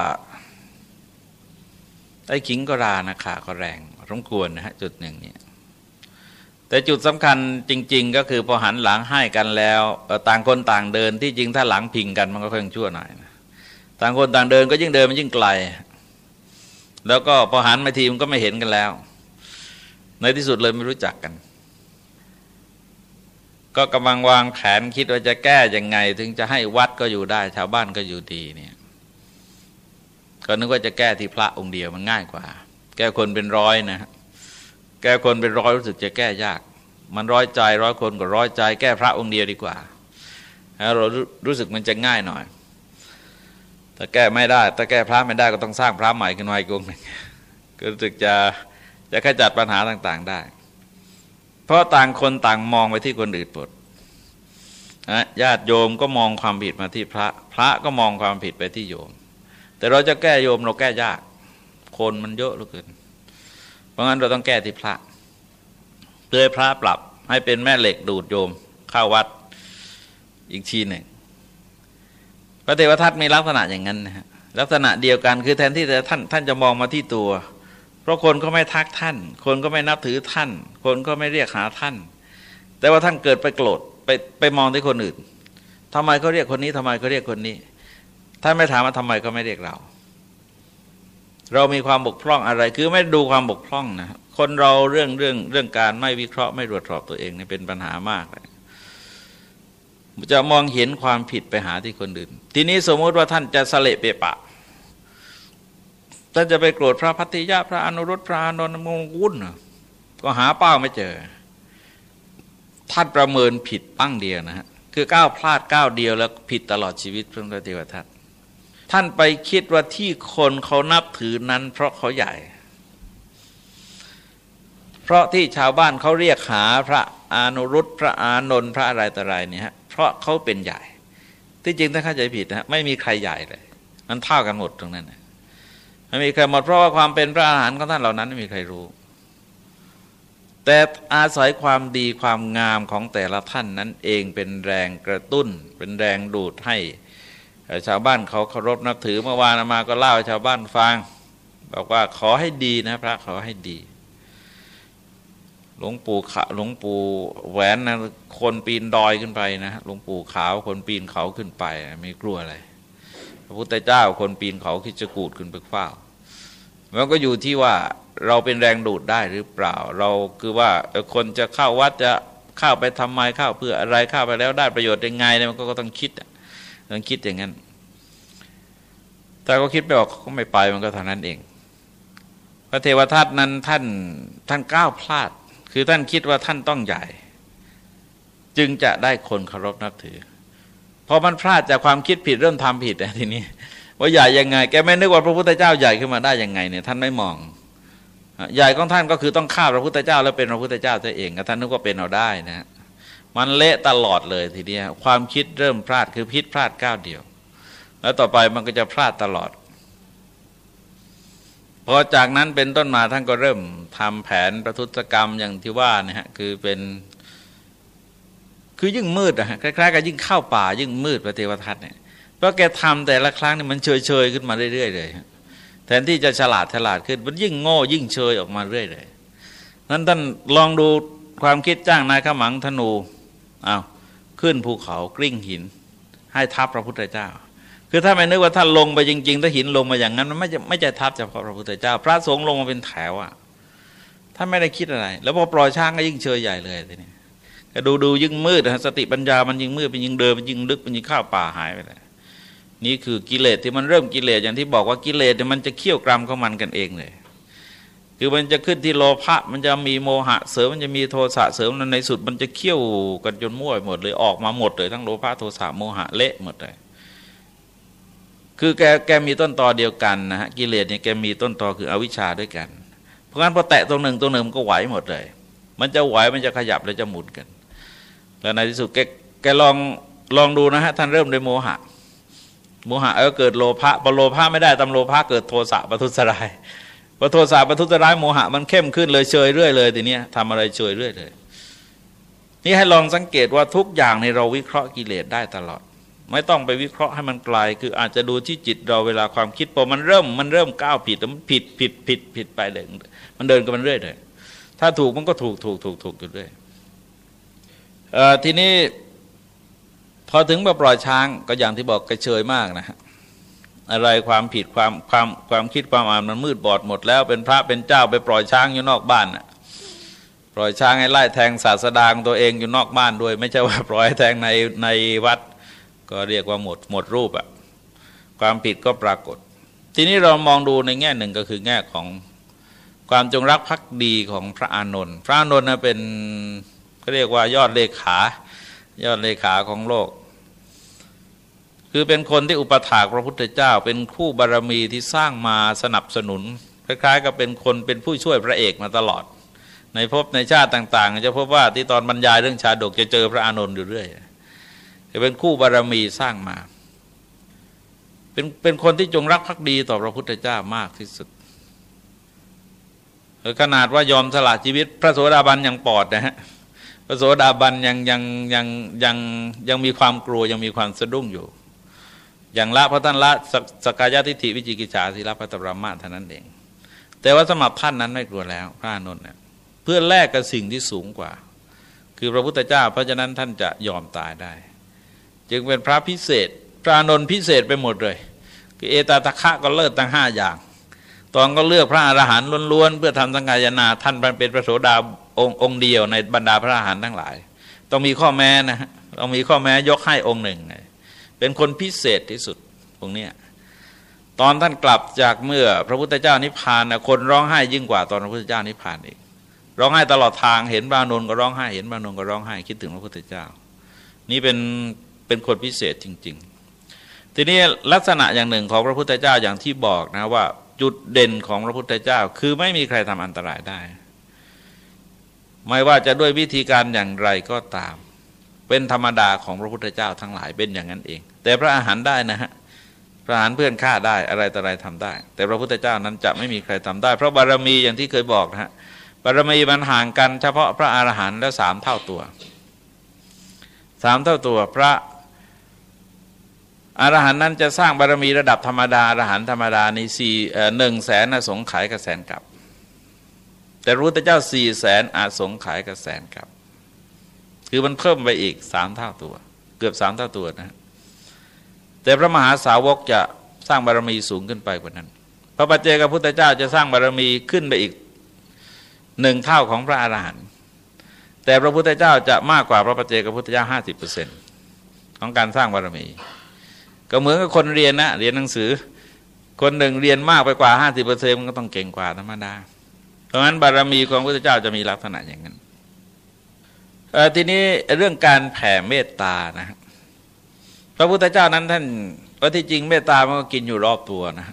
ไอ้ขิงก็รานะขาก็แรงสมควรนะฮะจุดหนึ่งเนี่ยแต่จุดสำคัญจริง ๆ ก็คือพอหันหลังให้กันแล้วต่างคนต่างเดินที่จริงถ้าหลังพิงกันมันก็ค่อยชั่วหน่อยนะต่างคนต่างเดินก็ยิ่งเดินมันยิ่งไกล แล้วก็พอหันมาทีมันก็ไม่เห็นกันแล้ว ในที่สุดเลยไม่รู้จักกัน ก็กำลังวางแผนคิดว่าจะแก้ยังไง ถึงจะให้วัดก็อยู่ได้ ชาวบ้านก็อยู่ดีเนี่ยก็นึกว่าจะแก้ที่พระองค์เดียวมันง่ายกว่า แก้คนเป็นร้อยนะแก้คนเป็นร้อยรู้สึกจะแก้ยาก มันร้อยใจร้อยคนก็ร้อยใจ แก้พระองค์เดียวดีกว่าเรารู้สึกมันจะง่ายหน่อยถ้าแก้ไม่ได้ ถ้าแก้พระไม่ได้ก็ต้องสร้างพระใหม่ขึ้นมาอีกองหนึ่งก็รู้สึกจะจะขจัดปัญหาต่าง ๆ ได้ เพราะต่างคนต่างมองไปที่คนอื่นหมดญาติโยมก็มองความผิดมาที่พระ พระก็มองความผิดไปที่โยม แต่เราจะแก้โยมเราแก้ยาก คนมันเยอะเหลือเกิน เพราะงั้นเราต้องแก้ที่พระ เพื่อพระปรับให้เป็นแม่เหล็กดูดโยมเข้าวัดอีกทีหนึ่งพระเทวทัตมีลักษณะอย่างนั้นนะฮะลักษณะเดียวกันคือแทนที่จะท่านท่านจะมองมาที่ตัว เพราะคนก็ไม่ทักท่าน คนก็ไม่นับถือท่าน คนก็ไม่เรียกหาท่าน แต่ว่าท่านเกิดไปโกรธไปไปมองที่คนอื่นทำไมเขาเรียกคนนี้ทำไมเขาเรียกคนนี้ ท่านไม่ถามว่าทำไมก็ไม่เรียกเรา เรามีความบกพร่องอะไร คือไม่ดูความบกพร่องนะคนเราเรื่องเรื่องเรื่องการไม่วิเคราะห์ไม่ตรวจสอบตัวเองนี่เป็นปัญหามากเลยจะมองเห็นความผิดไปหาที่คนอื่น ทีนี้สมมติว่าท่านจะสละเปะปะ ท่านจะไปโกรธพระพัทธิยะพระอนุรุตพระอนนมงวุ่นก็หาเป้าไม่เจอท่านประเมินผิดปั้งเดียวนะฮะคือก้าวพลาดก้าวเดียวแล้วผิดตลอดชีวิตพระเทวทัตท่านไปคิดว่าที่คนเขานับถือนั้น เพราะเขาใหญ่ เพราะที่ชาวบ้านเขาเรียกหาพระอนุรุตพระอานนท์พระอะไรต่ออะไรเนี่ยฮะเพราะเขาเป็นใหญ่ ที่จริงถ้าเข้าใจผิดนะฮะไม่มีใครใหญ่เลย มันเท่ากันหมดตรงนั้นนะ ไม่มีใครหมดเพราะว่าความเป็นพระอาหารของท่านเหล่านั้นไม่มีใครรู้ แต่อาศัยความดีความงามของแต่ละท่านนั้นเองเป็นแรงกระตุ้น เป็นแรงดูดให้ชาวบ้านเขาเคารพนับถือเมื่อวานมาก็เล่าให้ชาวบ้านฟังบอกว่าขอให้ดีนะพระขอให้ดีหลวงปู่ขหลวงปู่แหวนนะคนปีนดอยขึ้นไปนะหลวงปู่ขาวคนปีนเขาขึ้นไปไม่กลัวอะไร พระพุทธเจ้าคนปีนเขาคิดจะกูดขึ้นไปเฝ้า มันก็อยู่ที่ว่าเราเป็นแรงดูดได้หรือเปล่า เราคือว่าคนจะเข้าวัดจะเข้าไปทำไมเข้าเพื่ออะไรเข้าไปแล้วได้ประโยชน์ยังไงเนี่ยมันก็ต้องคิดต้องคิดอย่างนั้นแต่ก็คิดไปออกก็ไม่ไปมันก็เท่านั้นเอง พระเทวทัตนั้นท่านท่านก้าวพลาด คือท่านคิดว่าท่านต้องใหญ่ จึงจะได้คนเคารพนับถือพอมันพลาดจากความคิดผิดเริ่มทำผิดทีนี้ ว่าใหญ่ยังไง แกไม่นึกว่าพระพุทธเจ้าใหญ่ขึ้นมาได้ยังไงเนี่ยท่านไม่มอง ใหญ่ของท่านก็คือต้องฆ่าพระพุทธเจ้า แล้วเป็นพระพุทธเจ้าตัวเองท่านนึกว่าเป็นเอาได้นะมันเละตลอดเลยทีเดียวความคิดเริ่มพลาดคือพิษพลาดก้าวเดียว แล้วต่อไปมันก็จะพลาดตลอดพอจากนั้นเป็นต้นมาท่านก็เริ่มทำแผนประทุษกรรมอย่างที่ว่านะฮะคือเป็น คือยิ่งมืดอะคล้ายๆกับยิ่งเข้าป่ายิ่งมืดพระเทวทัตเนี่ย เพราะแกทำแต่ละครั้งนี่มันเฉยๆขึ้นมาเรื่อยๆเลยแทนที่จะฉลาดฉลาดขึ้น มันยิ่งโง่ยิ่งเฉยออกมาเรื่อยเลยนั้นท่านลองดูความคิดจ้างนายขมังธนูอ้าวขึ้นภูเขากลิ้งหิน ให้ทับพระพุทธเจ้า คือถ้าไม่นึกว่าท่านลงไปจริง ๆ ถ้าหินลงมาอย่างนั้นมันไม่จะไม่จะทับเฉพาะพระพุทธเจ้า พระสงฆ์ลงมาเป็นแถวอะท่านไม่ได้คิดอะไร แล้วพอปล่อยช้างก็ยิ่งเชยใหญ่เลยทีนี้ก็ดูดูยิ่งมืดสติปัญญามันยิ่งมืดเป็นยิ่งเดินมันยิ่งลึกมันยิ่งข้าวป่าหายไปเลย นี่คือกิเลสที่มันเริ่มกิเลสอย่างที่บอกว่ากิเลสมันจะเคี่ยวกรำของมันกันเองเลย คือมันจะขึ้นที่โลภะมันจะมีโมหะเสริมมันจะมีโทสะเสริมในสุดมันจะเคี่ยวกันจนมั่วหมดเลยออกมาหมดเลยทั้งโลภะโทสะโมหะเละหมดเลยคือแกแกมีต้นตอเดียวกันนะฮะกิเลสเนี่ยแกมีต้นตอคืออวิชชาด้วยกัน เพราะงั้นพอแตะตรงหนึ่งตรงหนึ่งมันก็ไหวหมดเลย มันจะไหวมันจะขยับแล้วจะหมุนกัน แล้วในที่สุดแกแกลองลองดูนะฮะท่านเริ่มด้วยโมหะ โมหะเออเกิดโลภะพอโลภะไม่ได้ตำโลภะเกิดโทสะปทุสรายพอโทสะปทุสรายโมหะมันเข้มขึ้นเลยเฉยเรื่อยเลยทีเนี้ยทำอะไรเฉยเรื่อยเลยนี่ให้ลองสังเกตว่าทุกอย่างในเราวิเคราะห์กิเลสได้ตลอด ไม่ต้องไปวิเคราะห์ให้มันไกลคืออาจจะดูที่จิตเราเวลาความคิดพอมันเริ่มมันเริ่มก้าวผิดมันผิดผิดผิดผิดไปเลยมันเดินกันมันเรื่อยเลยถ้าถูกมันก็ถูกถูกถูกถูกอยู่เรื่อยทีนี้ พอถึงแบบปล่อยช้างก็อย่างที่บอกกระเชยมากนะฮะอะไรความผิดความความความคิดความอ่านมันมืดบอดหมดแล้วเป็นพระเป็นเจ้าไปปล่อยช้างอยู่นอกบ้านน่ะปล่อยช้างให้ไล่แทงศาสดางตัวเองอยู่นอกบ้านด้วย ไม่ใช่ว่าปล่อยแทงในในวัด ก็เรียกว่าหมดหมดรูปอะความผิดก็ปรากฏ ทีนี้เรามองดูในแง่หนึ่งก็คือแง่ของความจงรักภักดีของพระอานนท์พระอานนท์นะเป็นเขาเรียกว่ายอดเลขายอดเลขาของโลก คือเป็นคนที่อุปถากพระพุทธเจ้า เป็นคู่บารรมีที่สร้างมาสนับสนุนคล้ายๆกับเป็นคนเป็นผู้ช่วยพระเอกมาตลอด ในภพในชาติต่าง ๆ จะพบว่าที่ตอนบรรยายเรื่องชาดกจะเจอพระอานนท์อยู่เรื่อยจะเป็นคู่บารรมีสร้างมาเป็นเป็นคนที่จงรักภักดีต่อพระพุทธเจ้ามากที่สุดขนาดว่ายอมสละชีวิต พระโสดาบันยังปอดนะฮะพระโสดาบันยังยังยังยังยังมีความกลัวยังมีความสะดุ้งอยู่ อย่างละพระท่านละสกายทิฏฐิวิจิกิจฉาสิละพระตรมาเท่านั้นเอง แต่ว่าสมับท่านนั้นไม่กลัวแล้วพระนนท์เนี่ยเพื่อแลกกับสิ่งที่สูงกว่า คือพระพุทธเจ้า เพราะฉะนั้นท่านจะยอมตายได้ จึงเป็นพระพิเศษ พระนนท์พิเศษไปหมดเลยคือเอตตะคะก็เลิศตั้งห้าอย่าง ตอนก็เลือกพระอรหันต์ล้วนๆเพื่อทำสังกายนาท่านเป็นพระโสดาองค์องเดียวในบรรดาพระอรหันต์ทั้งหลาย ต้องมีข้อแม้นะต้องมีข้อแม้ยกให้องค์หนึ่งเป็นคนพิเศษที่สุดตรงนี้ตอนท่านกลับจากเมื่อพระพุทธเจ้านิพพานนะคนร้องไห้ยิ่งกว่าตอนพระพุทธเจ้านิพพานอีกร้องไห้ตลอดทางเห็นบานนก็ร้องไห้เห็นบานนก็ร้องไห้คิดถึงพระพุทธเจ้า นี่เป็นเป็นคนพิเศษจริง ๆ ทีนี้ลักษณะอย่างหนึ่งของพระพุทธเจ้าอย่างที่บอกนะว่าจุดเด่นของพระพุทธเจ้า คือไม่มีใครทำอันตรายได้ ไม่ว่าจะด้วยวิธีการอย่างไรก็ตาม เป็นธรรมดาของพระพุทธเจ้าทั้งหลายเป็นอย่างนั้นเอง แต่พระอาหารได้นะฮะพระอาหารเพื่อนฆ่าได้อะไรต่ออะไรทำได้ แต่พระพุทธเจ้านั้นจะไม่มีใครทำได้ เพราะบารมีอย่างที่เคยบอกนะฮะบารมีมันห่างกันเฉพาะพระอาหารหันต์แล้วสามเท่าตัวสามเท่าตัวพระอรหันต์นั้นจะสร้างบารมีระดับธรรมดาอรหันต์ธรรมดาในสี่หนึ่งแสนอาสงขายกับแสนกับ แต่รู้แต่เจ้าสี่แสนอาสงขายกับแสนกับ คือมันเพิ่มไปอีกสามเท่าตัว เกือบสามเท่าตัวนะ แต่พระมหาสาวกจะสร้างบารมีสูงขึ้นไปกว่านั้น พระปัจเจกพุทธเจ้าจะสร้างบารมีขึ้นไปอีกหนึ่งเท่าของพระอรหันต์แต่พระพุทธเจ้าจะมากกว่าพระปัจเจกพุทธเจ้าห้าสิบเปอร์เซ็นต์ของการสร้างบารมี ก็เหมือนกับคนเรียนนะเรียนหนังสือ คนหนึ่งเรียนมากไปกว่าห้าสิบเปอร์เซ็นต์มันก็ต้องเก่งกว่าธรรมดาเพราะฉะนั้นบารมีของพระพุทธเจ้าจะมีลักษณะอย่างนั้นทีนี้เรื่องการแผ่เมตตานะ พระพุทธเจ้านั้นท่านว่าที่จริงเมตตามันก็กินอยู่รอบตัวนะ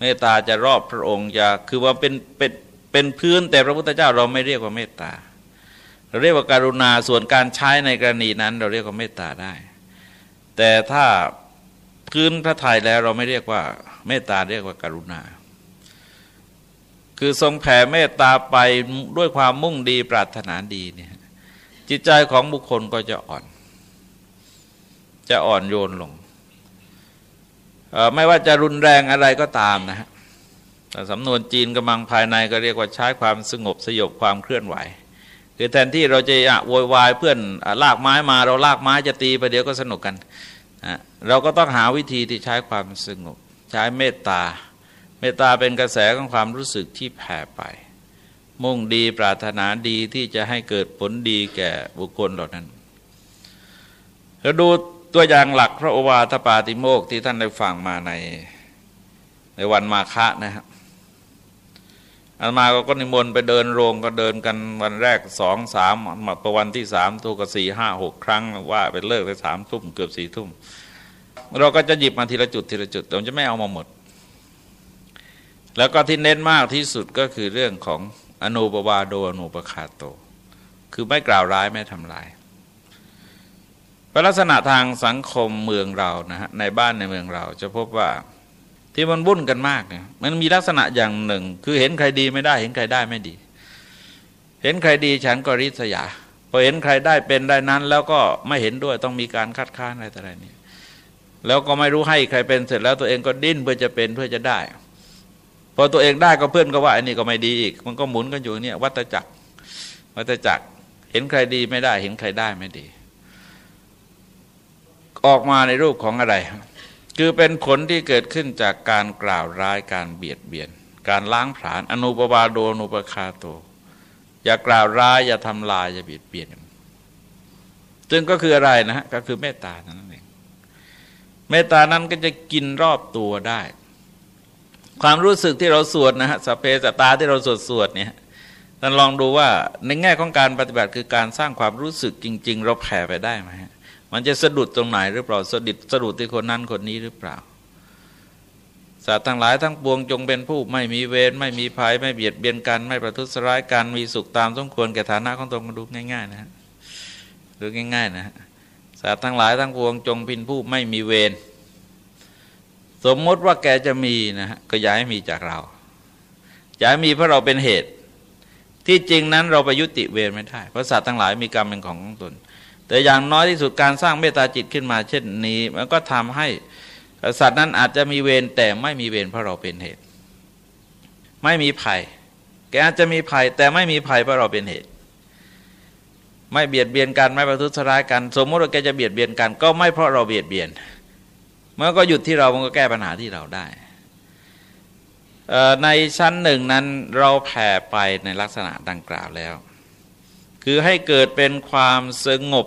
เมตตาจะรอบพระองค์จะคือว่าเป็นเป็นเป็นพื้นแต่พระพุทธเจ้าเราไม่เรียกว่าเมตตาเราเรียกว่าการุณาส่วนการใช้ในกรณีนั้น เราเรียกว่าเมตตาได้ แต่ถ้าพื้นพระทัยแล้วเราไม่เรียกว่าเมตตาเรียกว่าการุณา คือทรงแผ่เมตตาไปด้วยความมุ่งดีปรารถนาดีเนี่ยจิตใจของบุคคลก็จะอ่อน จะอ่อนโยนลง ไม่ว่าจะรุนแรงอะไรก็ตามนะฮะสำนวนจีนกำลังภายในก็เรียกว่าใช้ความสงบสยบความเคลื่อนไหว คือแทนที่เราจะโวยวายเพื่อนลากไม้มาเราลากไม้จะตีไปเดี๋ยวก็สนุกกันเราก็ต้องหาวิธีที่ใช้ความสงบ ใช้เมตตา เมตตาเป็นกระแสของความรู้สึกที่แผ่ไป มุ่งดีปรารถนาดีที่จะให้เกิดผลดีแก่บุคคลเหล่านั้นเราดู ตัวอย่างหลักพระโอวาทปาติโมกที่ท่านได้ฟังมาในในวันมาฆะนะครับอันมาก็นิมนต์ไปเดินโรงก็เดินกันวันแรกสองสามมาประวันที่สามทุกสี่ห้าหกครั้งว่าไปเลิกไปสามทุ่มเกือบสี่ทุ่ม เราก็จะหยิบมาทีละจุดทีละจุดแต่จะไม่เอามาหมด แล้วก็ที่เน้นมากที่สุดก็คือเรื่องของอนุปวาโดอนุปคาโต คือไม่กล่าวร้ายไม่ทำลาย ลักษณะทางสังคมเมืองเรานะฮะในบ้านในเมืองเรา จะพบว่าที่มันวุ่นกันมากเนี่ยมันมีลักษณะอย่างหนึ่ง คือเห็นใครดีไม่ได้ เห็นใครได้ไม่ดี เห็นใครดีฉันก็ริษยาพอเห็นใครได้เป็นได้นั้น แล้วก็ไม่เห็นด้วยต้องมีการคัดค้านอะไรต่ออะไรนี่แล้วก็ไม่รู้ให้ใครเป็นเสร็จแล้วตัวเองก็ดิ้นเพื่อจะเป็นเพื่อจะได้ พอตัวเองได้ก็เพื่อนก็ว่าอันนี้ก็ไม่ดีอีก มันก็หมุนกันอยู่เนี่ยวัตจักรวัตจักร เห็นใครดีไม่ได้ เห็นใครได้ไม่ดี ออกมาในรูปของอะไร คือเป็นผลที่เกิดขึ้นจากการกล่าวร้ายการเบียดเบียน การล้างผลาญอนุปบาโดอนุปคาโต อย่ากล่าวร้ายอย่าทำลายอย่าเบียดเบียนซึ่งก็คืออะไรนะฮะก็คือเมตตานั่นเองเมตตานั้นก็จะกินรอบตัวได้ ความรู้สึกที่เราสวดนะฮะสเปสตาที่เราสวดสวดเนี่ยท่านลองดูว่าในแง่ของการปฏิบัติคือการสร้างความรู้สึกจริง ๆ เราแผ่ไปได้ไหมฮะ มันจะสะดุดตรงไหนหรือเปล่าสะดุดสะดุดที่คนนั้นคนนี้หรือเปล่าสัตว์ทั้งหลายทั้งปวงจงเป็นผู้ไม่มีเวรไม่มีภัยไม่เบียดเบียนกัน ไม่ประทุษร้ายกันมีสุขตามสมควรแก่ฐานะของตนมาดูง่าย ๆ นะฮะดูง่าย ๆ นะฮะสัตว์ทั้งหลายทั้งปวงจงเป็นผู้ไม่มีเวรสมมติว่าแกจะมีนะฮะก็ย้ายมีจากเราย้ายมีเพราะเราเป็นเหตุ ที่จริงนั้นเราไปยุติเวรไม่ได้เพราะสัตว์ทั้งหลายมีกรรมเป็นของของตน แต่อย่างน้อยที่สุดการสร้างเมตตาจิตขึ้นมา เช่นนี้ มันก็ทำให้สัตว์นั้นอาจจะมีเวรแต่ไม่มีเวรเพราะเราเป็นเหตุ ไม่มีภัย แกอาจจะมีภัยแต่ไม่มีภัยเพราะเราเป็นเหตุ ไม่เบียดเบียนกันไม่ประทุษร้ายกัน สมมติว่าแกจะเบียดเบียนกัน ก็ไม่เพราะเราเบียดเบียนเมื่อก็หยุดที่เรามันก็แก้ปัญหาที่เราได้ในชั้นหนึ่งนั้นเราแผ่ไปในลักษณะดังกล่าวแล้ว คือให้เกิดเป็นความสงบ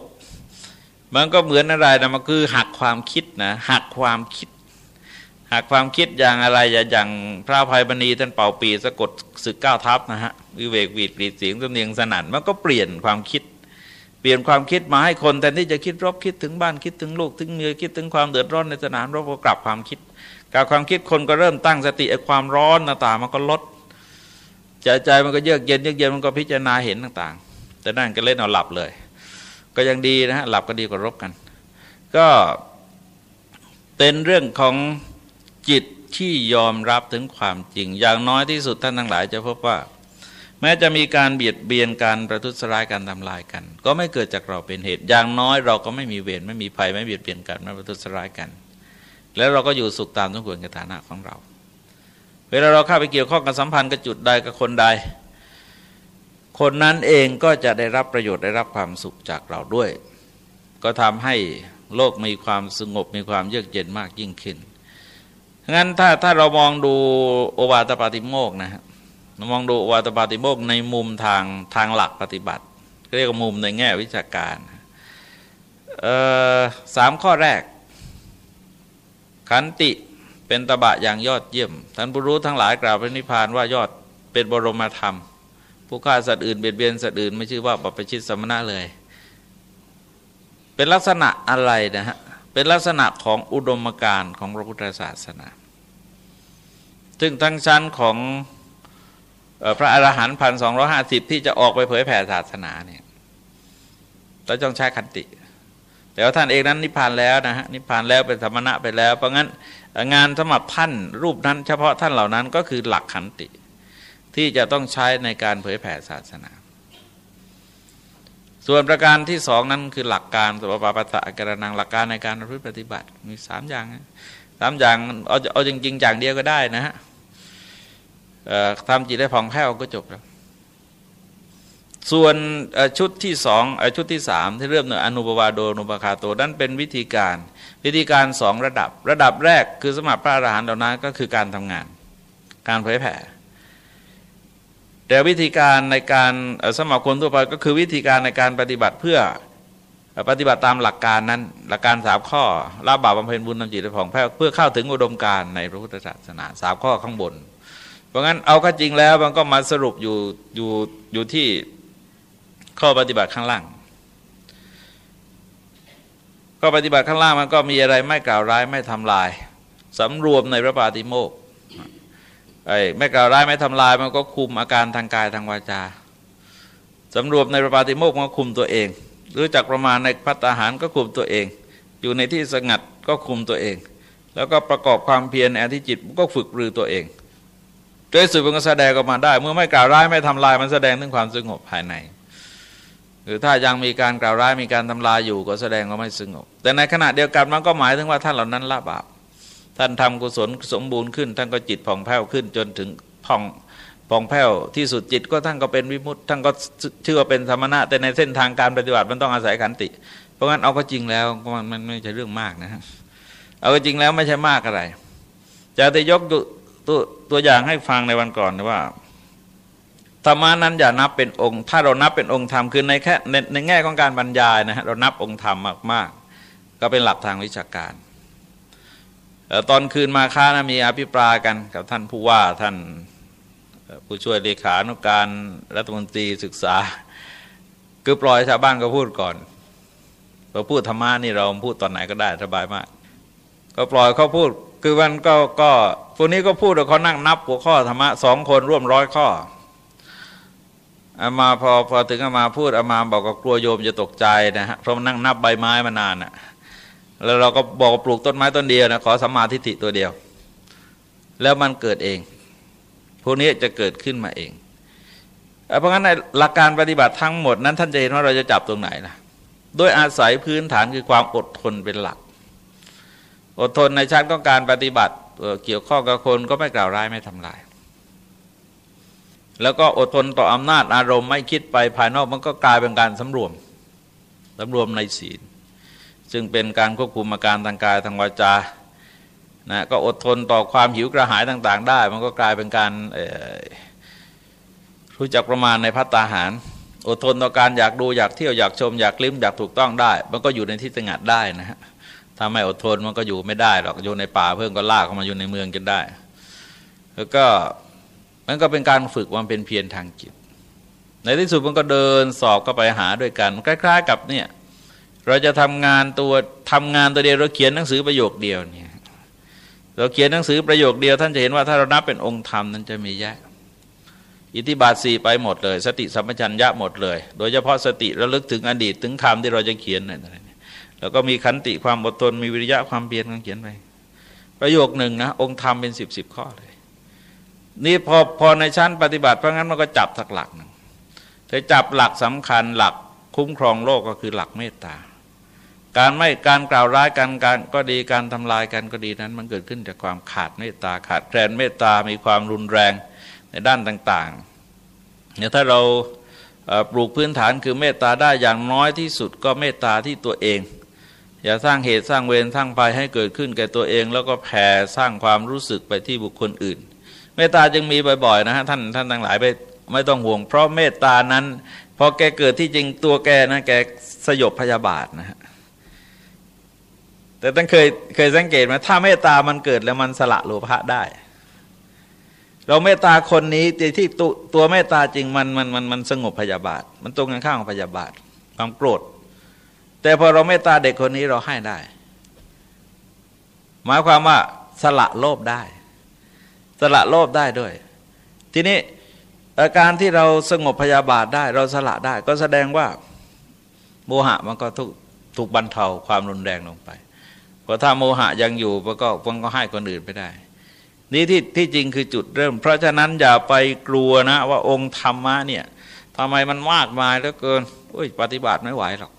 มันก็เหมือนอะไรนะมันคือหักความคิดนะหักความคิด หักความคิดอย่างอะไรอย่างพระภัยบณีท่านเป่าปีสะกดศึกก้าวทัพนะฮะวิเวกวีดกรีดเสียงสำเนียงสนั่นมันก็เปลี่ยนความคิดเปลี่ยนความคิดมาให้คนแทนที่จะคิดรบคิดถึงบ้านคิดถึงลูกถึงเมียคิดถึงความเดือดร้อนในสนามรบก็กลับความคิดกลับความคิดคนก็เริ่มตั้งสติไอ้ความร้อนต่างๆมันก็ลดใจใจมันก็เยือกเย็นเยือกเย็นมันก็พิจารณาเห็นต่าง แต่นั่นก็เล่นเอาหลับเลย ก็ยังดีนะฮะหลับก็ดีกว่ารบกัน ก็เป็นเรื่องของจิตที่ยอมรับถึงความจริง อย่างน้อยที่สุดท่านทั้งหลายจะพบว่า แม้จะมีการเบียดเบียนการประทุษร้ายการทำลายกัน ก็ไม่เกิดจากเราเป็นเหตุ อย่างน้อยเราก็ไม่มีเวรไม่มีภัยไม่เบียดเบียนกันไม่ประทุษร้ายกัน แล้วเราก็อยู่สุขตามสมควรกับฐานะของเรา เวลาเราเข้าไปเกี่ยวข้องกับสัมพันธ์กับจุดใดกับคนใด คนนั้นเองก็จะได้รับประโยชน์ได้รับความสุขจากเราด้วย ก็ทำให้โลกมีความสงบมีความเยือกเย็นมากยิ่งขึ้นงั้นถ้าถ้าเรามองดูโอวาตปาติโมกนะฮะมองดูโอวาตปาติโมกในมุมทางทางหลักปฏิบัติเรียกว่ามุมในแง่วิชาการสามข้อแรก ขันติเป็นตบะอย่างยอดเยี่ยม ท่านผู้รู้ทั้งหลายกล่าวพระนิพพานว่ายอดเป็นบรมธรรม ผู้ฆ่าสัตว์อื่นเบียดเบียนสัตว์อื่นไม่ชื่อว่าปปชิตสมณะเลย เป็นลักษณะอะไรนะฮะเป็นลักษณะของอุดมการณ์ของพระพุทธศาสนา ซึ่งทั้งชั้นของพระอรหันต์พันสองห้าสิบที่จะออกไปเผยแผ่ศาสนาเนี่ยเราต้องใช้คันติ แต่ว่าท่านเองนั้นนิพพานแล้วนะฮะนิพพานแล้วเป็นธรรมณะไปแล้ว เพราะงั้นงานสมรับท่านรูปนั้น เฉพาะท่านเหล่านั้นก็คือหลักขันติ ที่จะต้องใช้ในการเผยแผ่ศาสนา ส่วนประการที่สองนั้นคือหลักการสุภาปัสสะกระนังหลักการในการปฏิบัติมีสามอย่างสามอย่างเอาเอาจริงๆอย่างเดียวก็ได้นะฮะทำจิตได้ผ่องแผ้วก็จบแล้ว ส่วนชุดที่สองชุดที่สามที่เริ่มเนื้ออนุบวาโดนุปคาโตนั้นเป็นวิธีการ วิธีการสองระดับ ระดับแรกคือสมัครพระอรหันต์เหล่านั้นก็คือการทำงาน การเผยแผ่ แต่วิธีการในการสมัครคนทั่วไปก็คือวิธีการในการปฏิบัติเพื่อปฏิบัติตามหลักการนั้น หลักการสามข้อละบาปบำเพ็ญบุญนำจิตผ่องแผ้วเพื่อเข้าถึงอุดมการในพระพุทธศาสนาสามข้อข้างบน เพราะงั้นเอาก็จริงแล้วมันก็มาสรุปอยู่อยู่อยู่ที่ข้อปฏิบัติข้างล่างข้อปฏิบัติข้างล่างมันก็มีอะไรไม่กล่าวร้ายไม่ทำลายสำรวมในพระปาติโมก ไอ้ไม่กล่าวร้ายไม่ทำลายมันก็คุมอาการทางกายทางวาจาสำรวมในพระปาติโมกมันก็คุมตัวเองรือจักประมาณในพัตตาหารก็คุมตัวเอง อยู่ในที่สงัดก็คุมตัวเอง แล้วก็ประกอบความเพียรในอธิจิตก็ฝึกรือตัวเองโดยสุดมันก็แสดงออกมาได้ เมื่อไม่กล่าวร้ายไม่ทำลายมันแสดงถึงความสงบภายในหรือถ้ายังมีการกล่าวร้ายมีการทำลายอยู่ก็แสดงว่าไม่สงบ แต่ในขณะเดียวกันมันก็หมายถึงว่าท่านเหล่านั้นละบาป ท่านทำกุศลสมบูรณ์ขึ้น ท่านก็จิตผ่องแผ้วขึ้นจนถึงผ่องผ่องแผ้วที่สุดจิตก็ท่านก็เป็นวิมุตท่านก็ชื่อว่าเป็นธรรมะแต่ในเส้นทางการปฏิบัติมันต้องอาศัยขันติ เพราะงั้นเอาก็จริงแล้วมันมันไม่ใช่เรื่องมากนะเอาก็จริงแล้วไม่ใช่มากอะไร จะแต่ยกตัวตัวอย่างให้ฟังในวันก่อนว่าธรรมานั้นอย่านับเป็นองค์ ถ้าเรานับเป็นองค์ธรรมคือในแค่ในในแง่ของการบรรยายนะฮะเรานับองค์ธรรมมากๆ ก็เป็นหลักทางวิชาการ ตอนคืนมาค้านะมีอภิปรายกันกับท่านผู้ว่าท่านผู้ช่วยเลขานุการรัฐมนตรีศึกษา คือปล่อยชาวบ้านก็พูดก่อนพอพูดธรรมะนี่เราพูดตอนไหนก็ได้สบายมาก ก็ปล่อยเขาพูด คือมันก็ก็พวกนี้ก็พูดเขานั่งนับหัวข้อธรรมะสองคนร่วมร้อยข้ออามาพอพอถึงอามาพูดอามาบอกก็กลัวโยมจะตกใจนะฮะเพราะมันนั่งนับใบไม้มานานอะ่ะ แล้วเราก็บอกปลูกต้นไม้ต้นเดียวนะขอสัมมาทิฏฐิตัวเดียว แล้วมันเกิดเอง พวกนี้จะเกิดขึ้นมาเองเพราะงั้นในหลักการปฏิบัติทั้งหมดนั้นท่านจะเห็นว่าเราจะจับตรงไหนนะโดยอาศัยพื้นฐานคือความอดทนเป็นหลัก อดทนในชั้นของการปฏิบัติเกี่ยวข้องกับคนก็ไม่กล่าวร้ายไม่ทำลาย แล้วก็อดทนต่ออำนาจอารมณ์ไม่คิดไปภายนอกมันก็กลายเป็นการสำรวมสำรวมในศีล ซึ่งเป็นการควบคุมอาการทางกายทางวาจานะก็อดทนต่อความหิวกระหายต่าง ๆ ได้ มันก็กลายเป็นการรู้จักประมาณในพัตตาหาร อดทนต่อการอยากดูอยากเที่ยวอยากชมอยากลิ้มอยากถูกต้องได้ มันก็อยู่ในที่สงัดได้นะฮะถ้าไม่อดทนมันก็อยู่ไม่ได้หรอกอยู่ในป่าเพิ่งก็ลากเข้ามาอยู่ในเมืองกันได้ แล้วก็มันก็เป็นการฝึกความเป็นเพียรทางจิต ในที่สุดมันก็เดินสอบก็ไปหาด้วยกัน คล้าย ๆ กับเนี่ย เราจะทำงานตัวทำงานตัวเดียวเราเขียนหนังสือประโยคเดียวเนี่ยเราเขียนหนังสือประโยคเดียวท่านจะเห็นว่าถ้าเรานับเป็นองค์ธรรมนั้นจะมีแยะอิทธิบาทสี่ไปหมดเลย สติสัมปชัญญะหมดเลย โดยเฉพาะสติระลึกถึงอดีตถึงคำที่เราจะเขียนนั่แล้วก็มีขันติความอดทนมีวิริยะความเพียรกันเขียนไปประโยคหนึ่งนะองค์ธรรมเป็นสิบสิบข้อเลย นี่พอพอในชั้นปฏิบัติเพราะงั้นมันก็จับสักหลักหนึ่งแต่จับหลักสำคัญหลักคุ้มครองโลกก็คือหลักเมตตา การไม่การกล่าวร้ายกันการก็ดีการทำลายกันก็ดีนั้น มันเกิดขึ้นจากความขาดเมตตาขาดแคลนเมตตามีความรุนแรงในด้านต่างๆเนี่ยถ้าเราปลูกพื้นฐานคือเมตตาได้อย่างน้อยที่สุดก็เมตตาที่ตัวเอง อย่าสร้างเหตุสร้างเวรสร้างภัยให้เกิดขึ้นแก่ตัวเอง แล้วก็แผ่สร้างความรู้สึกไปที่บุคคลอื่น เมตตาจึงมีบ่อยๆนะฮะท่านท่านทั้งหลายไปไม่ต้องห่วง เพราะเมตตานั้นพอแกเกิดที่จริงตัวแกนะแกสยบพยาบาทนะฮะ แต่ต้องเคยเคยสังเกตไหมถ้าเมตตามันเกิดแล้วมันสละโลภะได้ เราเมตตาคนนี้ที่ตัวตัวเมตตาจริงมันมันมันมันสงบพยาบาท มันตรงกันข้ามพยาบาท ความโกรธ แต่พอเราเมตตาเด็กคนนี้เราให้ได้ หมายความว่าสละโลภได้ สละโลภได้ด้วย ทีนี้อาการที่เราสงบพยาบาทได้ เราสละได้ ก็แสดงว่าโมหะมันก็ถูกถูกบรรเทาความรุนแรงลงไป พราะถ้าโมหะยังอยู่มันก็มันก็ให้คนอื่นไปได้ นี่ที่ที่จริงคือจุดเริ่ม เพราะฉะนั้นอย่าไปกลัวนะว่าองค์ธรรมะเนี่ยทำไมมันมากมายแล้วเกินอุ้ยปฏิบัติไม่ไหวหรอก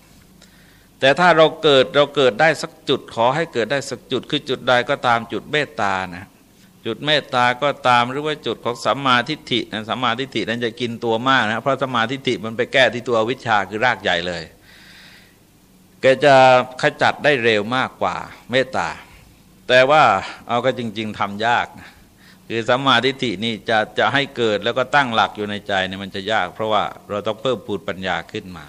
แต่ถ้าเราเกิดเราเกิดได้สักจุดขอให้เกิดได้สักจุดคือจุดใดก็ตามจุดเมตตานะจุดเมตตาก็ตามหรือว่าจุดของสัมมาทิฏฐินะสัมมาทิฏฐินั้นจะกินตัวมากนะเพราะสัมมาทิฏฐิมันไปแก้ที่ตัววิชาคือรากใหญ่เลย แกจะขจัดได้เร็วมากกว่าเมตตา แต่ว่าเอาก็จริง ๆทำยากนะคือสัมมาทิฏฐินี่จะจะให้เกิดแล้วก็ตั้งหลักอยู่ในใจเนี่ยมันจะยาก เพราะว่าเราต้องเพิ่มปูดปัญญาขึ้นมา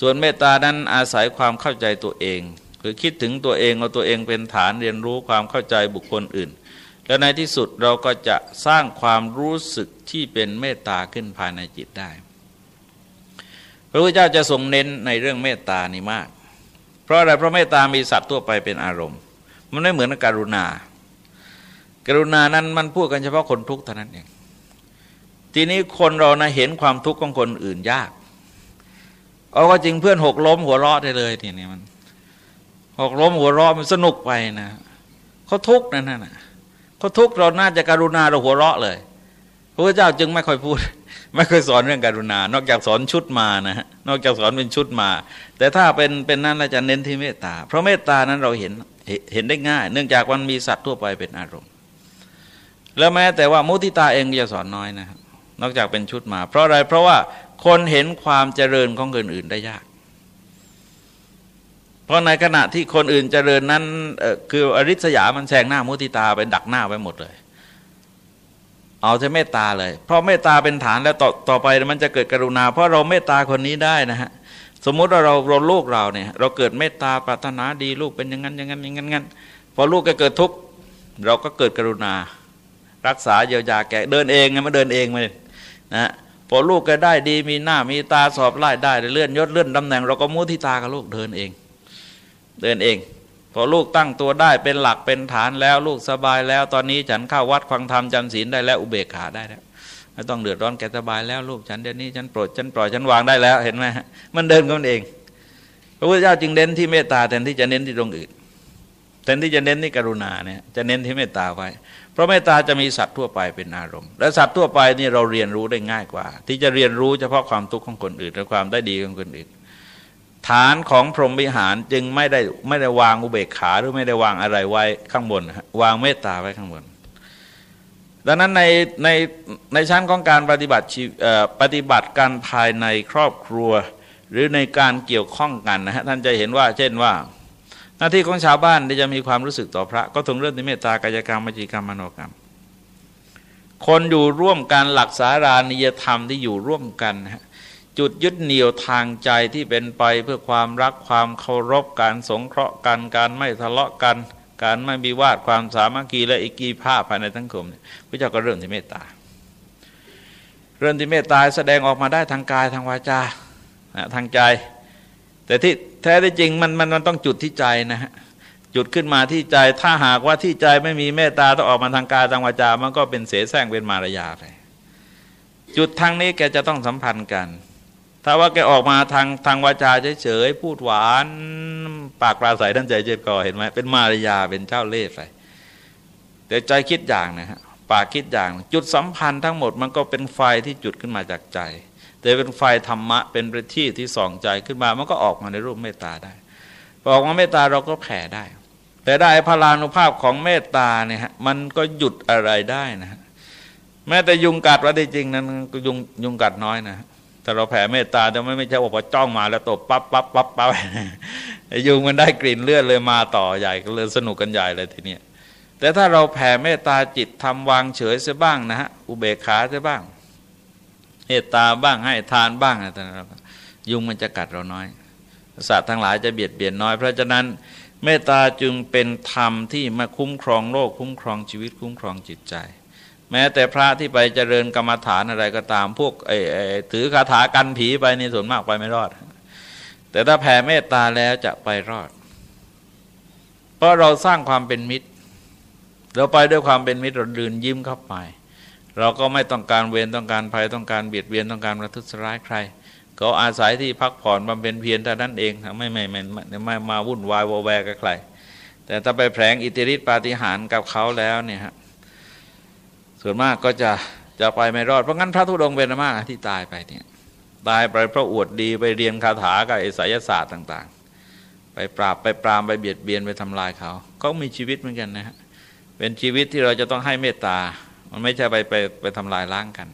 ส่วนเมตตานั้นอาศัยความเข้าใจตัวเอง คือคิดถึงตัวเองเอาตัวเองเป็นฐานเรียนรู้ความเข้าใจบุคคลอื่น แล้วในที่สุดเราก็จะสร้างความรู้สึกที่เป็นเมตตาขึ้นภายในจิตได้ พระพุทธเจ้าจะทรงเน้นในเรื่องเมตตานี่มาก เพราะอะไรเพราะเมตตามีสัตว์ทั่วไปเป็นอารมณ์ มันไม่เหมือนกับกรุณา กรุณานั้นมันพูดกันเฉพาะคนทุกข์เท่านั้นเองทีนี้คนเรานะเห็นความทุกข์ของคนอื่นยากเอาก็จริงเพื่อนหกล้มหัวเราะได้เลยทีนี้มันหกล้มหัวเราะมันสนุกไปนะเขาทุกข์นั่นน่ะเขาทุกข์เราน่าจะการุณาเราหัวเราะเลยพระพุทธเจ้าจึงไม่ค่อยพูด ไม่เคยสอนเรื่องการุณา นอกจากสอนชุดมานะฮะนอกจากสอนเป็นชุดมา แต่ถ้าเป็นเป็นนั้นเราจะเน้นที่เมตตา เพราะเมตตานั้นเราเห็นเห็นได้ง่าย เนื่องจากมันมีสัตว์ทั่วไปเป็นอารมณ์ แล้วแม้แต่ว่ามุติตาเองจะสอนน้อยนะครับนอกจากเป็นชุดมา เพราะอะไรเพราะว่าคนเห็นความเจริญของคนอื่นได้ยาก เพราะในขณะที่คนอื่นเจริญนั้นคืออริษยามันแซงหน้ามุติตาไปดักหน้าไปหมดเลย เอาจะเมตตาเลย เพราะเมตตาเป็นฐานแล้วต่อต่อไปมันจะเกิดกรุณา เพราะเราเมตตาคนนี้ได้นะฮะสมมุติว่าเราเราลูกเราเนี่ยเราเกิดเมตตาปรารถนาดีลูกเป็นอย่างนั้นอย่างนั้นอย่างนั้นพอลูกก็เกิดทุกข์เราก็เกิดกรุณา รักษาเยียวยาแกเดินเองไงมาเดินเองมานะพอลูกแกได้ดีมีหน้ามีตาสอบไล่ได้เลื่อนยศเลื่อนตำแหน่ง เราก็มุทิตากับลูกเดินเอง เดินเอง พอลูกตั้งตัวได้เป็นหลักเป็นฐานแล้วลูกสบายแล้ว ตอนนี้ฉันเข้าวัดฟังธรรมจันศีลได้แล้วอุเบกขาได้แล้วไม่ต้องเดือดร้อนแกสบายแล้วลูกฉันเดี๋ยวนี้ฉันโปรดฉันปล่อยฉันวางได้แล้วเห็นไหมมันเดินกันเอง พระพุทธเจ้าจึงเน้นที่เมตตาแทนที่จะเน้นที่ตรงอื่นแทนที่จะเน้นที่กรุณาเนี่ยจะเน้นที่เมตตาไว้ เพราะเมตตาจะมีสัตว์ทั่วไปเป็นอารมณ์ และสัตว์ทั่วไปนี่เราเรียนรู้ได้ง่ายกว่า ที่จะเรียนรู้เฉพาะความทุกข์ของคนอื่นและความได้ดีของคนอื่น ฐานของพรหมวิหารจึงไม่ได้ไม่ได้วางอุเบกขาหรือไม่ได้วางอะไรไว้ข้างบน วางเมตตาไว้ข้างบน ดังนั้นในในในชั้นของการปฏิบัติปฏิบัติการภายในครอบครัว หรือในการเกี่ยวข้องกันนะฮะท่านจะเห็นว่า เช่นว่า หน้าที่ของชาวบ้านที่จะมีความรู้สึกต่อพระ ก็ถึงเรื่องในเมตตากายกรรมมจิกรรมมโนกรรม คนอยู่ร่วมกันหลักสารานิยธรรมที่อยู่ร่วมกันฮะ จุดยึดเหนี่ยวทางใจที่เป็นไปเพื่อความรักความเคารพการสงเคราะห์กันการไม่ทะเลาะกัน การไม่มีวาดความสามัคคีและอิกีภาพภายในสังคมพระเจ้าก็เรื่องที่เมตตา เรื่องที่เมตตาแสดงออกมาได้ทางกายทางวาจาทางใจ แต่ที่แท้ที่จริงมันมันมันต้องจุดที่ใจนะฮะจุดขึ้นมาที่ใจถ้าหากว่าที่ใจไม่มีเมตตาต้องออกมาทางกายทางวาจา มันก็เป็นเสแสร้งเป็นมารยาไปจุดทางนี้แกจะต้องสัมพันธ์กัน ถ้าว่าแกออกมาทางทางวาจาเฉยๆพูดหวาน ปากปลาใสท่านใจเจ็บคอเห็นไหมเป็นมารยาเป็นเจ้าเล่ห์ไปแต่ใจคิดอย่างนะฮะปากคิดอย่าง จุดสัมพันธ์ทั้งหมดมันก็เป็นไฟที่จุดขึ้นมาจากใจ แต่เป็นไฟธรรมะเป็นประทีปที่ส่องใจขึ้นมามันก็ออกมาในรูปเมตตาได้พอออกมาเมตตาเราก็แผ่ได้ แต่ได้พลานุภาพของเมตตาเนี่ยฮะมันก็หยุดอะไรได้นะฮะแม้แต่ยุงกัดว่าได้จริงนั้นยุงยุงกัดน้อยนะ แต่เราแผ่เมตตาแต่ไม่ไม่ใช่ว่าพอจ้องมาแล้วตบปั๊บปั๊บปั๊บปั๊บยุงมันได้กลิ่นเลือดเลยมาต่อใหญ่ก็เลยสนุกกันใหญ่เลยทีเนี้ยแต่ถ้าเราแผ่เมตตาจิตทำวางเฉยเสียบ้างนะฮะอุเบกขาเสียบ้างเมตตาบ้างให้ทานบ้างอะไรต่างๆยุงมันจะกัดเราน้อยสัตว์ทั้งหลายจะเบียดเบียนน้อย เพราะฉะนั้นเมตตาจึงเป็นธรรมที่มาคุ้มครองโลกคุ้มครองชีวิตคุ้มครองจิตใจ แม้แต่พระที่ไปเจริญกรรมฐานอะไรก็ตามพวกไอ้ถือคาถากันผีไปในส่วนมากไปไม่รอด แต่ถ้าแผ่เมตตาแล้วจะไปรอด เพราะเราสร้างความเป็นมิตร เราไปด้วยความเป็นมิตรเราดื่นยิ้มเข้าไป เราก็ไม่ต้องการเวรต้องการภัยต้องการเบียดเบียนต้องการประทุษร้ายใคร ก็อาศัยที่พักผ่อนบำเพ็ญเพียรแต่นั้นเองไม่ไม่ไม่ไม่ไม่มาวุ่นวายวอแวกับใคร แต่ถ้าไปแผลงอิทธิฤทธิปาฏิหาริย์กับเขาแล้วเนี่ยฮะ ส่วนมากก็จะจะไปไม่รอด เพราะงั้นพระธุดงค์เป็นมากที่ตายไปเนี่ยตายไปเพราะอวดดีไปเรียนคาถากับไอ้ไสยศาสตร์ต่าง ๆ ไปปราบไปปรามไปเบียดเบียนไปทำลายเขา ก็มีชีวิตเหมือนกันนะฮะเป็นชีวิตที่เราจะต้องให้เมตตา มันไม่ใช่ไปไปไปทำลายล้างกัน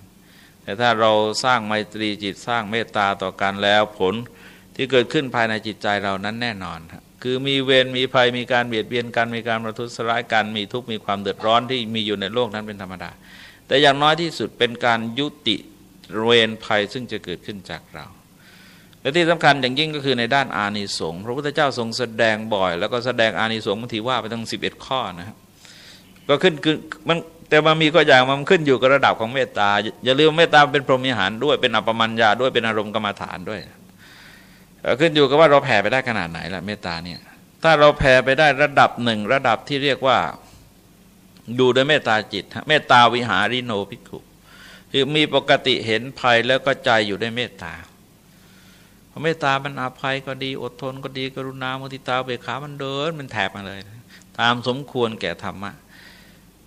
แต่ถ้าเราสร้างไมตรีจิตสร้างเมตตาต่อกันแล้วผลที่เกิดขึ้นภายในจิตใจเรานั้นแน่นอนคื คือมีเวรมีภัยมีการเบียดเบียนกันมีการประทุษร้ายกันมีทุกข์มีความเดือดร้อนที่มีอยู่ในโลกนั้นเป็นธรรมดา แต่อย่างน้อยที่สุดเป็นการยุติเวรภัยซึ่งจะเกิดขึ้นจากเรา และที่สำคัญอย่างยิ่งก็คือในด้านอานิสงส์พระพุทธเจ้าทรงแสดงบ่อย แล้วก็แสดงอานิสงส์บางทีว่าไปตั้งสิบเอ็ดข้อนะครับก็ขึ้นคือมันแต่มันมีก็อย่างมันขึ้นอยู่กับระดับของเมตตาอย่าลืมเมตตาเป็นพรหมิหารด้วยเป็นอัปมัญญาด้วยเป็นอารมณ์กรรมฐานด้วย ขึ้นอยู่กับว่าเราแผ่ไปได้ขนาดไหนละเมตตาเนี่ย ถ้าเราแผ่ไปได้ระดับหนึ่งระดับที่เรียกว่าดูด้วยเมตตาจิตเมตตาวิหาริโนภิกขุคือมีปกติเห็นภัยแล้วก็ใจอยู่ด้วยเมตตาพอเมตตามันอภัยก็ดี อดทนก็ดี กรุณามุทิตาเบขามันเดิน มันแถบมาเลย ตามสมควรแก่ธรรมะ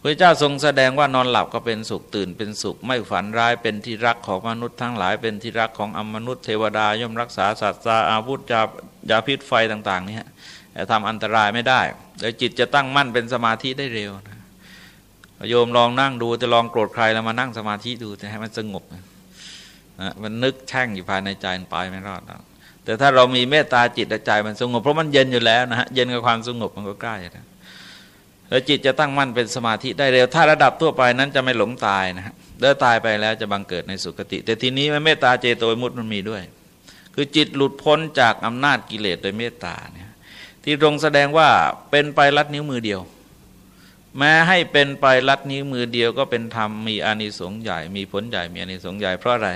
พระเจ้าทรงแสดงว่านอนหลับก็เป็นสุขตื่นเป็นสุข ไม่ฝันร้ายเป็นที่รักของมนุษย์ทั้งหลายเป็นที่รักของอมนุษย์เทวดาย่อมรักษาสัตว์อาวุธยายาพิษไฟต่างๆนี่แต่ทำอันตรายไม่ได้แต่จิตจะตั้งมั่นเป็นสมาธิได้เร็วนะโยมลองนั่งดูจะลองโกรธใครแล้วมานั่งสมาธิดูจะให้มันสงบนะมันนึกแช่งอยู่ภายในใจไปไม่รอดแต่ถ้าเรามีเมตตาจิตใจมันสงบเพราะมันเย็นอยู่แล้วนะฮะเย็นกับความสงบมันก็ใกล้นะ แล้วจิตจะตั้งมั่นเป็นสมาธิได้เร็ว ถ้าระดับทั่วไปนั้นจะไม่หลงตายนะฮะเดินตายไปแล้วจะบังเกิดในสุคติ แต่ทีนี้เมตตาเจโตมุตมันมีด้วย คือจิตหลุดพ้นจากอำนาจกิเลสโดยเมตตาเนี่ยที่ตรงแสดงว่าเป็นไปลัดนิ้วมือเดียว แม้ให้เป็นไปลัดนิ้วมือเดียวก็เป็นธรรมมีอานิสงส์ใหญ่ มีผลใหญ่มีอานิสงส์ใหญ่เพราะอะไร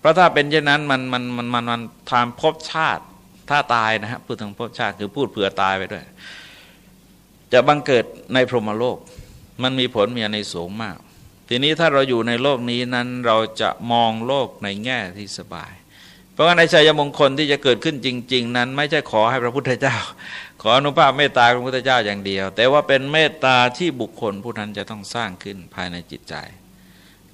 เพราะถ้าเป็นเช่นนั้นมันมันมันมันมันทำภพชาติถ้าตายนะฮะพูดถึงภพชาติคือพูดเผื่อตายไปด้วย จะบังเกิดในพรหมโลก มันมีผลมีในสูงมาก ทีนี้ถ้าเราอยู่ในโลกนี้นั้นเราจะมองโลกในแง่ที่สบาย เพราะว่าในชัยมงคลที่จะเกิดขึ้นจริง ๆ นั้น ไม่ใช่ขอให้พระพุทธเจ้า ขออนุภาพเมตตาพระพุทธเจ้าอย่างเดียว แต่ว่าเป็นเมตตาที่บุคคลผู้นั้นจะต้องสร้างขึ้นภายในจิตใจ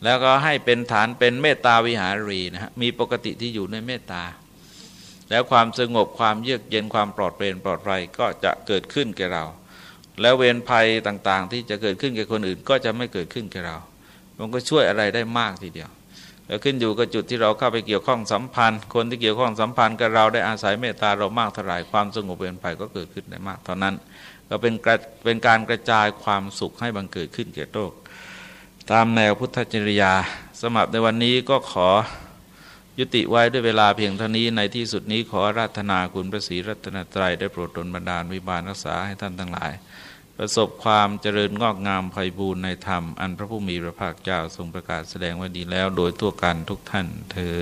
แล้วก็ให้เป็นฐานเป็นเมตตาวิหารีนะฮะมีปกติที่อยู่ในเมตตาแล้วความสงบความเยือกเย็นความปลอดเปลี่ยนปลอดภัยก็จะเกิดขึ้นแก่เรา แล้วเวรภัยต่างๆ ที่จะเกิดขึ้นแก่คนอื่น ก็จะไม่เกิดขึ้นแก่เรา มันก็ช่วยอะไรได้มากทีเดียว แล้วขึ้นอยู่กับจุดที่เราเข้าไปเกี่ยวข้องสัมพันธ์ คนที่เกี่ยวข้องสัมพันธ์กับเราได้อาศัยเมตตาเรามากเท่าไรความสงบเวรภัยก็เกิดขึ้นได้มากเท่านั้น ก็เป็นเป็นการกระจายความสุขให้บังเกิดขึ้นแก่โลกตามแนวพุทธจริยาสมับในวันนี้ก็ขอยุติไว้ด้วยเวลาเพียงเท่านี้ในที่สุดนี้ขอราธนาคุณพระศรีรัตนตรัยได้โปรดดลบันดาลวิบาลรักษาให้ท่านทั้งหลาย ประสบความเจริญงอกงามไพบูรณ์ในธรรม อันพระผู้มีพระภาคเจ้าทรงประกาศแสดงไว้ดีแล้วโดยทั่วกันทุกท่านเธอ